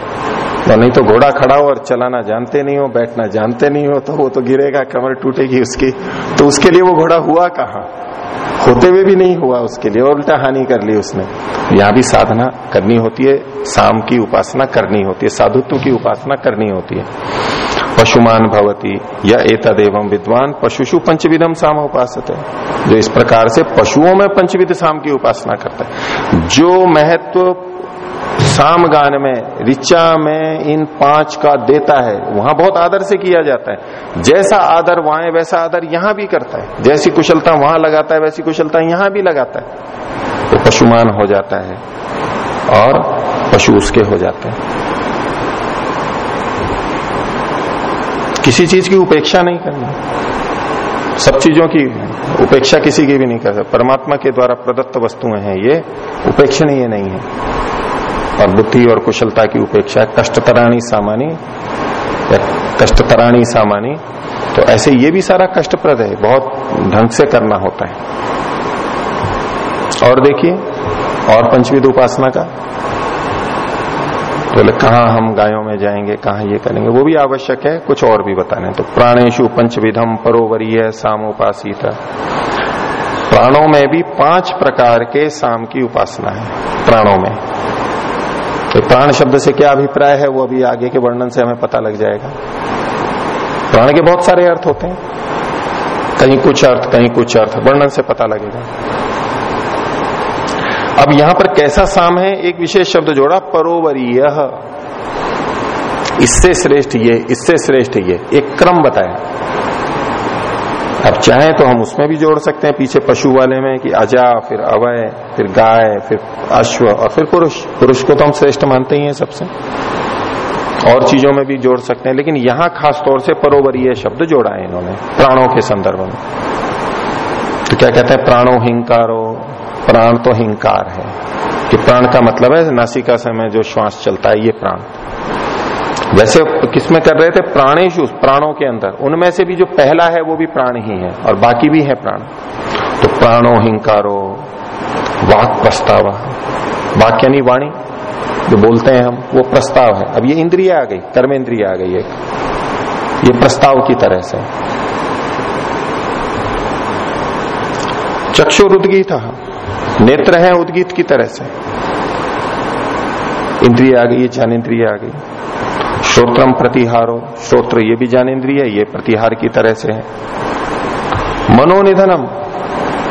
तो नहीं तो घोड़ा खड़ा हो और चलाना जानते नहीं हो, बैठना जानते नहीं हो तो वो तो गिरेगा, कमर टूटेगी उसकी। तो उसके लिए वो घोड़ा हुआ कहा? होते हुए भी नहीं हुआ उसके लिए, और उल्टा हानि कर ली उसने। यहाँ भी साधना करनी होती है शाम की उपासना करनी होती है, साधुत्व की उपासना करनी होती है। पशुमान भवती, या एतदेव विद्वान, पशुषु पंचविधम साम उपास जो इस प्रकार से पशुओं में पंचविध साम की उपासना करता है। जो महत्व साम गान में ऋचा में इन पाँच का देता है। वहाँ बहुत आदर से किया जाता है। जैसा आदर वहाँ है वैसा आदर यहाँ भी करता है। जैसी कुशलता वहाँ लगाता है, वैसी कुशलता यहाँ भी लगाता है। तो पशुमान हो जाता है और पशु उसके हो जाते हैं। किसी चीज़ की उपेक्षा नहीं करनी। सब चीज़ों की उपेक्षा किसी की भी नहीं कर परमात्मा के द्वारा प्रदत्त वस्तुएँ हैं ये। उपेक्षणीय नहीं है। और बुद्धि और कुशलता की उपेक्षा कष्टतराणी सामानी, या कष्टतराणी सामानी तो ऐसे ये भी सारा कष्टप्रद है। बहुत ढंग से करना होता है। और देखिए, और पंचविध उपासना का, बोले तो कहा हम गायों में जाएँगे, कहा ये करेंगे? वो भी आवश्यक है, कुछ और भी बताने तो प्राणेशु पंचविधम परोवरीय सामोपासित। प्राणों में भी पाँच प्रकार के साम की उपासना है, प्राणों में। तो प्राण शब्द से क्या अभिप्राय है, वो अभी आगे के वर्णन से हमें पता लग जाएगा। प्राण के बहुत सारे अर्थ होते हैं। कहीं कुछ अर्थ, कहीं कुछ अर्थ, वर्णन से पता लगेगा। अब यहाँ पर कैसा साम है, एक विशेष शब्द जोड़ा, परोवरीय। इससे श्रेष्ठ ये, इससे श्रेष्ठ ये, एक क्रम बताया अब चाहे तो हम उसमें भी जोड़ सकते हैं, पीछे पशु वाले में कि अजा, फिर अवय, फिर गाय, फिर अश्व और फिर पुरुष। पुरुष को तो हम श्रेष्ठ मानते ही हैं सबसे। और चीज़ों में भी जोड़ सकते हैं, लेकिन यहाँ खास तौर से परोवरीय शब्द जोड़ा है इन्होंने, प्राणों के संदर्भ में। तो क्या कहते हैं, प्राणो हिंकारो, प्राण तो हिंकार है। कि प्राण का मतलब है, नासिका समय जो श्वास चलता है, ये प्राण। वैसे किसमें कर रहे थे? प्राणेशु प्राणों के अंदर। उनमें से भी जो पहला है, वो भी प्राण ही है और बाकी भी है प्राण। तो प्राणो हिंकारो, वाक प्रस्ताव। वाक्य नहीं वाणी। जो बोलते हैं हम, वो प्रस्ताव है। अब ये इंद्रिया आ गई, कर्मेंद्रिय आ गई एक। ये प्रस्ताव की तरह से। चक्षुर उदगीत नेत्र है उदगीत की तरह से। इंद्रिय आ गई, ये ज्ञान इंद्रिय आ गई। श्रोत्रम प्रतिहारो। श्रोत्र ये भी ज्ञान इंद्रिय ये प्रतिहार की तरह से है। मनोनिधनम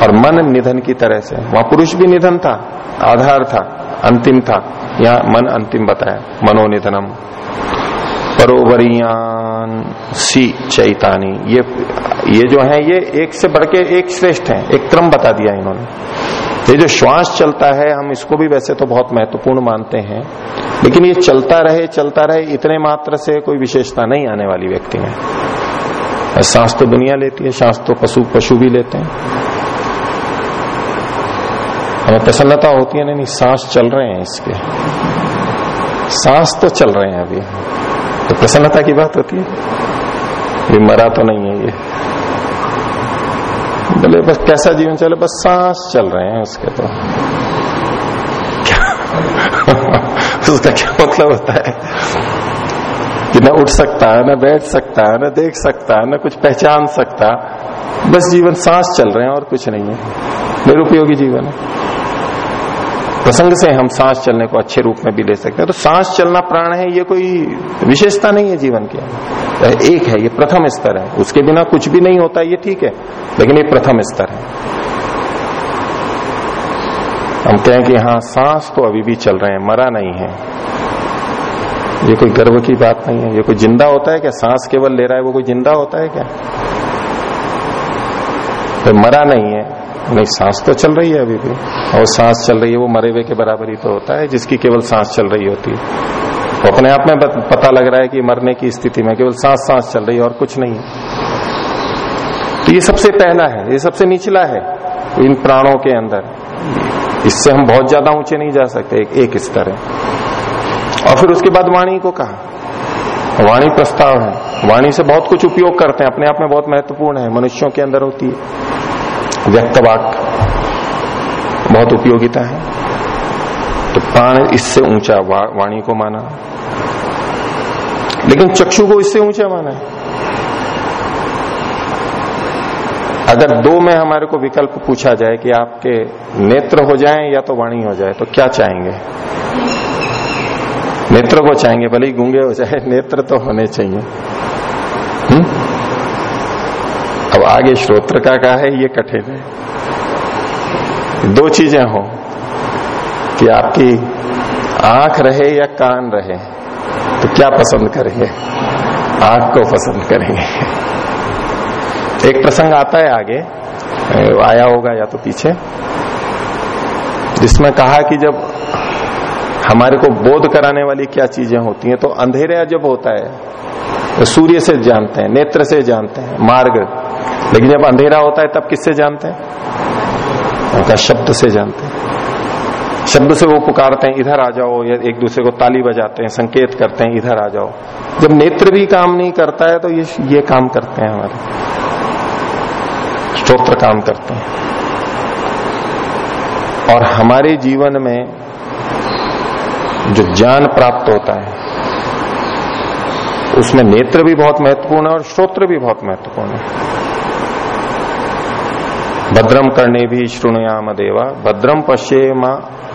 और मन निधन की तरह से वहाँ पुरुष भी निधन था, आधार था, अंतिम था। यहाँ मन अंतिम बताया, मनोनिधनम। परोवरियान सी चैतानी। ये ये जो है, ये एक से बढ़ के एक श्रेष्ठ है। एक क्रम बता दिया इन्होंने। ये जो श्वास चलता है, हम इसको भी वैसे तो बहुत महत्वपूर्ण मानते हैं, लेकिन ये चलता रहे चलता रहे, इतने मात्र से कोई विशेषता नहीं आने वाली व्यक्ति में। सांस तो दुनिया लेती है, सांस तो पशु पशु भी लेते हैं। हमें प्रसन्नता होती है नहीं नहीं, सांस चल रहे हैं इसके। सांस तो चल रहे हैं अभी। तो प्रसन्नता की बात होती है। ये मरा तो नहीं है ये। बोले बस कैसा जीवन चले बस सांस चल रहे हैं उसके तो। उसका क्या मतलब होता है? कि न उठ सकता है, न बैठ सकता है, न देख सकता है, न कुछ पहचान सकता। बस जीवन सांस चल रहे हैं और कुछ नहीं है। निरुपयोगी जीवन है। प्रसंग से हम सांस चलने को अच्छे रूप में भी ले सकते हैं। तो सांस चलना प्राण है, ये कोई विशेषता नहीं है जीवन की। एक है, ये प्रथम स्तर है। उसके बिना कुछ भी नहीं होता, ये ठीक है, लेकिन ये प्रथम स्तर है। हम कहें कि हाँ सांस तो अभी भी चल रहे हैं, मरा नहीं है। ये कोई गर्व की बात नहीं है, ये कोई ज़िंदा होता है क्या? सांस केवल ले रहा है, वो कोई ज़िंदा होता है क्या? तो मरा नहीं है। नहीं सांस तो चल रही है अभी भी। और सांस चल रही है वो मरे हुए के बराबर ही तो होता है जिसकी केवल सांस चल रही होती है। तो अपने आप में पता लग रहा है कि मरने की स्थिति में केवल सांस सांस चल रही है और कुछ नहीं तो ये सबसे पहला है ये सबसे निचला है इन प्राणों के अंदर। इससे हम बहुत ज़्यादा ऊँचे नहीं जा सकते एक, एक स्तर है। और फिर उसके बाद वाणी को कहा। वाणी प्रस्ताव है। वाणी से बहुत कुछ उपयोग करते हैं अपने आप में बहुत महत्वपूर्ण है मनुष्यों के अंदर होती है। व्यक्त वाक बहुत उपयोगिता है। तो प्राण इससे ऊँचा वाणी को माना। लेकिन चक्षु को इससे ऊँचा माना है। अगर दो में हमारे को विकल्प पूछा जाए कि आपके नेत्र हो जाएँ या तो वाणी हो जाए तो क्या चाहेंगे? नेत्र को चाहेंगे, भले ही गूँगे हो जाए, नेत्र तो होने चाहिए। हुँ? आगे श्रोत्र का का है, ये कठिन है। दो चीज़ें हो कि आपकी आँख रहे या कान रहे तो क्या पसंद करेंगे? आँख को पसंद करेंगे। एक प्रसंग आता है आगे, आया होगा या तो पीछे, जिसमें कहा कि जब हमारे को बोध कराने वाली क्या चीज़ें होती हैं तो अंधेरा जब होता है तो सूर्य से जानते हैं, नेत्र से जानते हैं, मार्ग लेकिन जब अंधेरा होता है, तब किससे जानते हैं? उनका शब्द से जानते हैं। शब्द से वो पुकारते हैं, इधर आ जाओ, या एक दूसरे को ताली बजाते हैं, संकेत करते हैं, इधर आ जाओ। जब नेत्र भी काम नहीं करता है तो ये ये काम करते हैं हमारे। स्त्रोत्र काम करते हैं। और हमारे जीवन में जो ज्ञान प्राप्त होता है, उसमें नेत्र भी बहुत महत्वपूर्ण है और श्रोत्र भी बहुत महत्वपूर्ण है। भद्रम करने भी श्रृणुयाम देवा। भद्रम पश्चिमा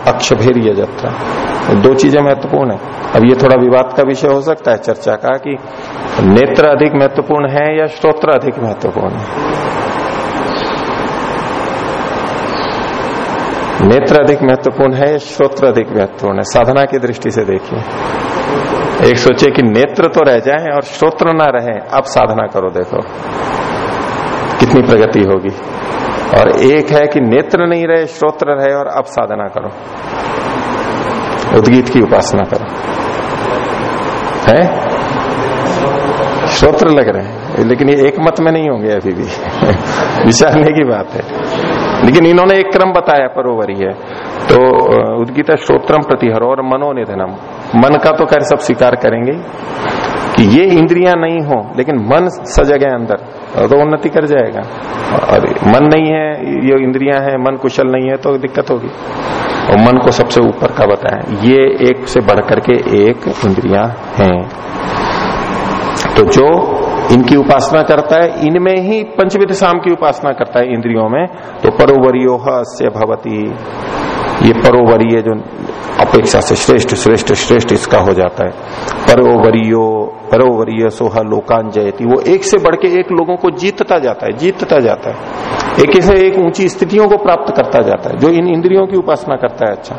अक्षभेर यजत्रा दो चीज़ें महत्वपूर्ण है। अब ये थोड़ा विवाद का विषय हो सकता है चर्चा का कि नेत्र अधिक महत्वपूर्ण है या श्रोत्र अधिक महत्वपूर्ण है? नेत्र अधिक महत्वपूर्ण है या श्रोत्र अधिक महत्वपूर्ण है? साधना की दृष्टि से देखिए। एक सोचे कि नेत्र तो रह जाए और श्रोत्र ना रहे अब साधना करो, देखो। कितनी प्रगति होगी। और एक है कि नेत्र नहीं रहे, श्रोत्र रहे और अब साधना करो। उद्गीत की उपासना करो। है? श्रोत्र लग रहे हैं, लेकिन ये एक मत में नहीं होंगे अभी भी। विचारने की बात है। लेकिन इन्होंने एक क्रम बताया, परोवरी है। तो उद्गीता श्रोत्रम प्रतिहर और मनोनिधनम। मन का तो खैर सब स्वीकार करेंगे कि ये इंद्रियाँ नहीं हो, लेकिन मन सजग है अंदर तो उन्नति कर जाएगा। और मन नहीं है, ये इंद्रियाँ हैं, मन कुशल नहीं है तो दिक्कत होगी। और मन को सबसे ऊपर का बताया ये एक से बढ़कर के एक इंद्रियाँ हैं। तो जो इनकी उपासना करता है, इनमें ही पंचविध शाम की उपासना करता है इंद्रियों में तो परोवरियो से भवती। ये परोवरीय जो अपेक्षा से श्रेष्ठ श्रेष्ठ श्रेष्ठ इसका हो जाता है। परोवरियो, परोवरीय सोहा वो एक से बढ़ के एक लोगों को जीतता जाता है, जीतता जाता है। एक से एक ऊँची स्थितियों को प्राप्त करता जाता है, जो इन इंद्रियों की उपासना करता है अच्छा।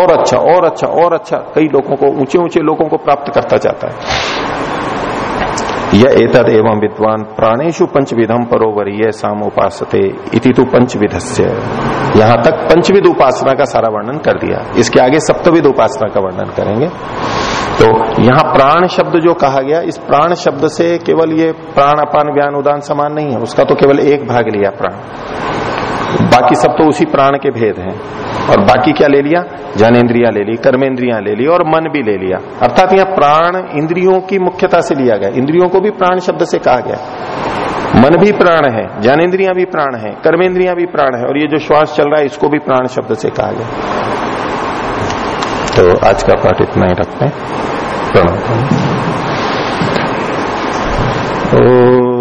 और अच्छा और अच्छा और अच्छा कई लोगों को ऊँचे ऊँचे लोगों को प्राप्त करता जाता है। यह एतद एवं विद्वान प्राणेशु पंचविधम परोवरीय साम उपासते इति तो पंचविध यहाँ तक पंचविध उपासना का सारा वर्णन कर दिया। इसके आगे सप्तविध उपासना का वर्णन करेंगे। तो यहाँ प्राण शब्द जो कहा गया, इस प्राण शब्द से केवल ये प्राण, अपान, व्यान, उदान समान नहीं है। उसका तो केवल एक भाग लिया प्राण। बाकी सब तो उसी प्राण के भेद हैं। और बाकी क्या ले लिया? जनेन्द्रिया ले ली कर्मेंद्रिया ले ली और मन भी ले लिया। अर्थात यहाँ प्राण इंद्रियों की मुख्यता से लिया गया। इंद्रियों को भी प्राण शब्द से कहा गया। मन भी प्राण है, ज्ञानेन्द्रिया भी प्राण है, कर्मेंद्रिया भी प्राण है, और ये जो श्वास चल रहा है, इसको भी प्राण शब्द से कहा गया। तो आज का पाठ इतना ही रखते हैं। प्रणाम। Oh.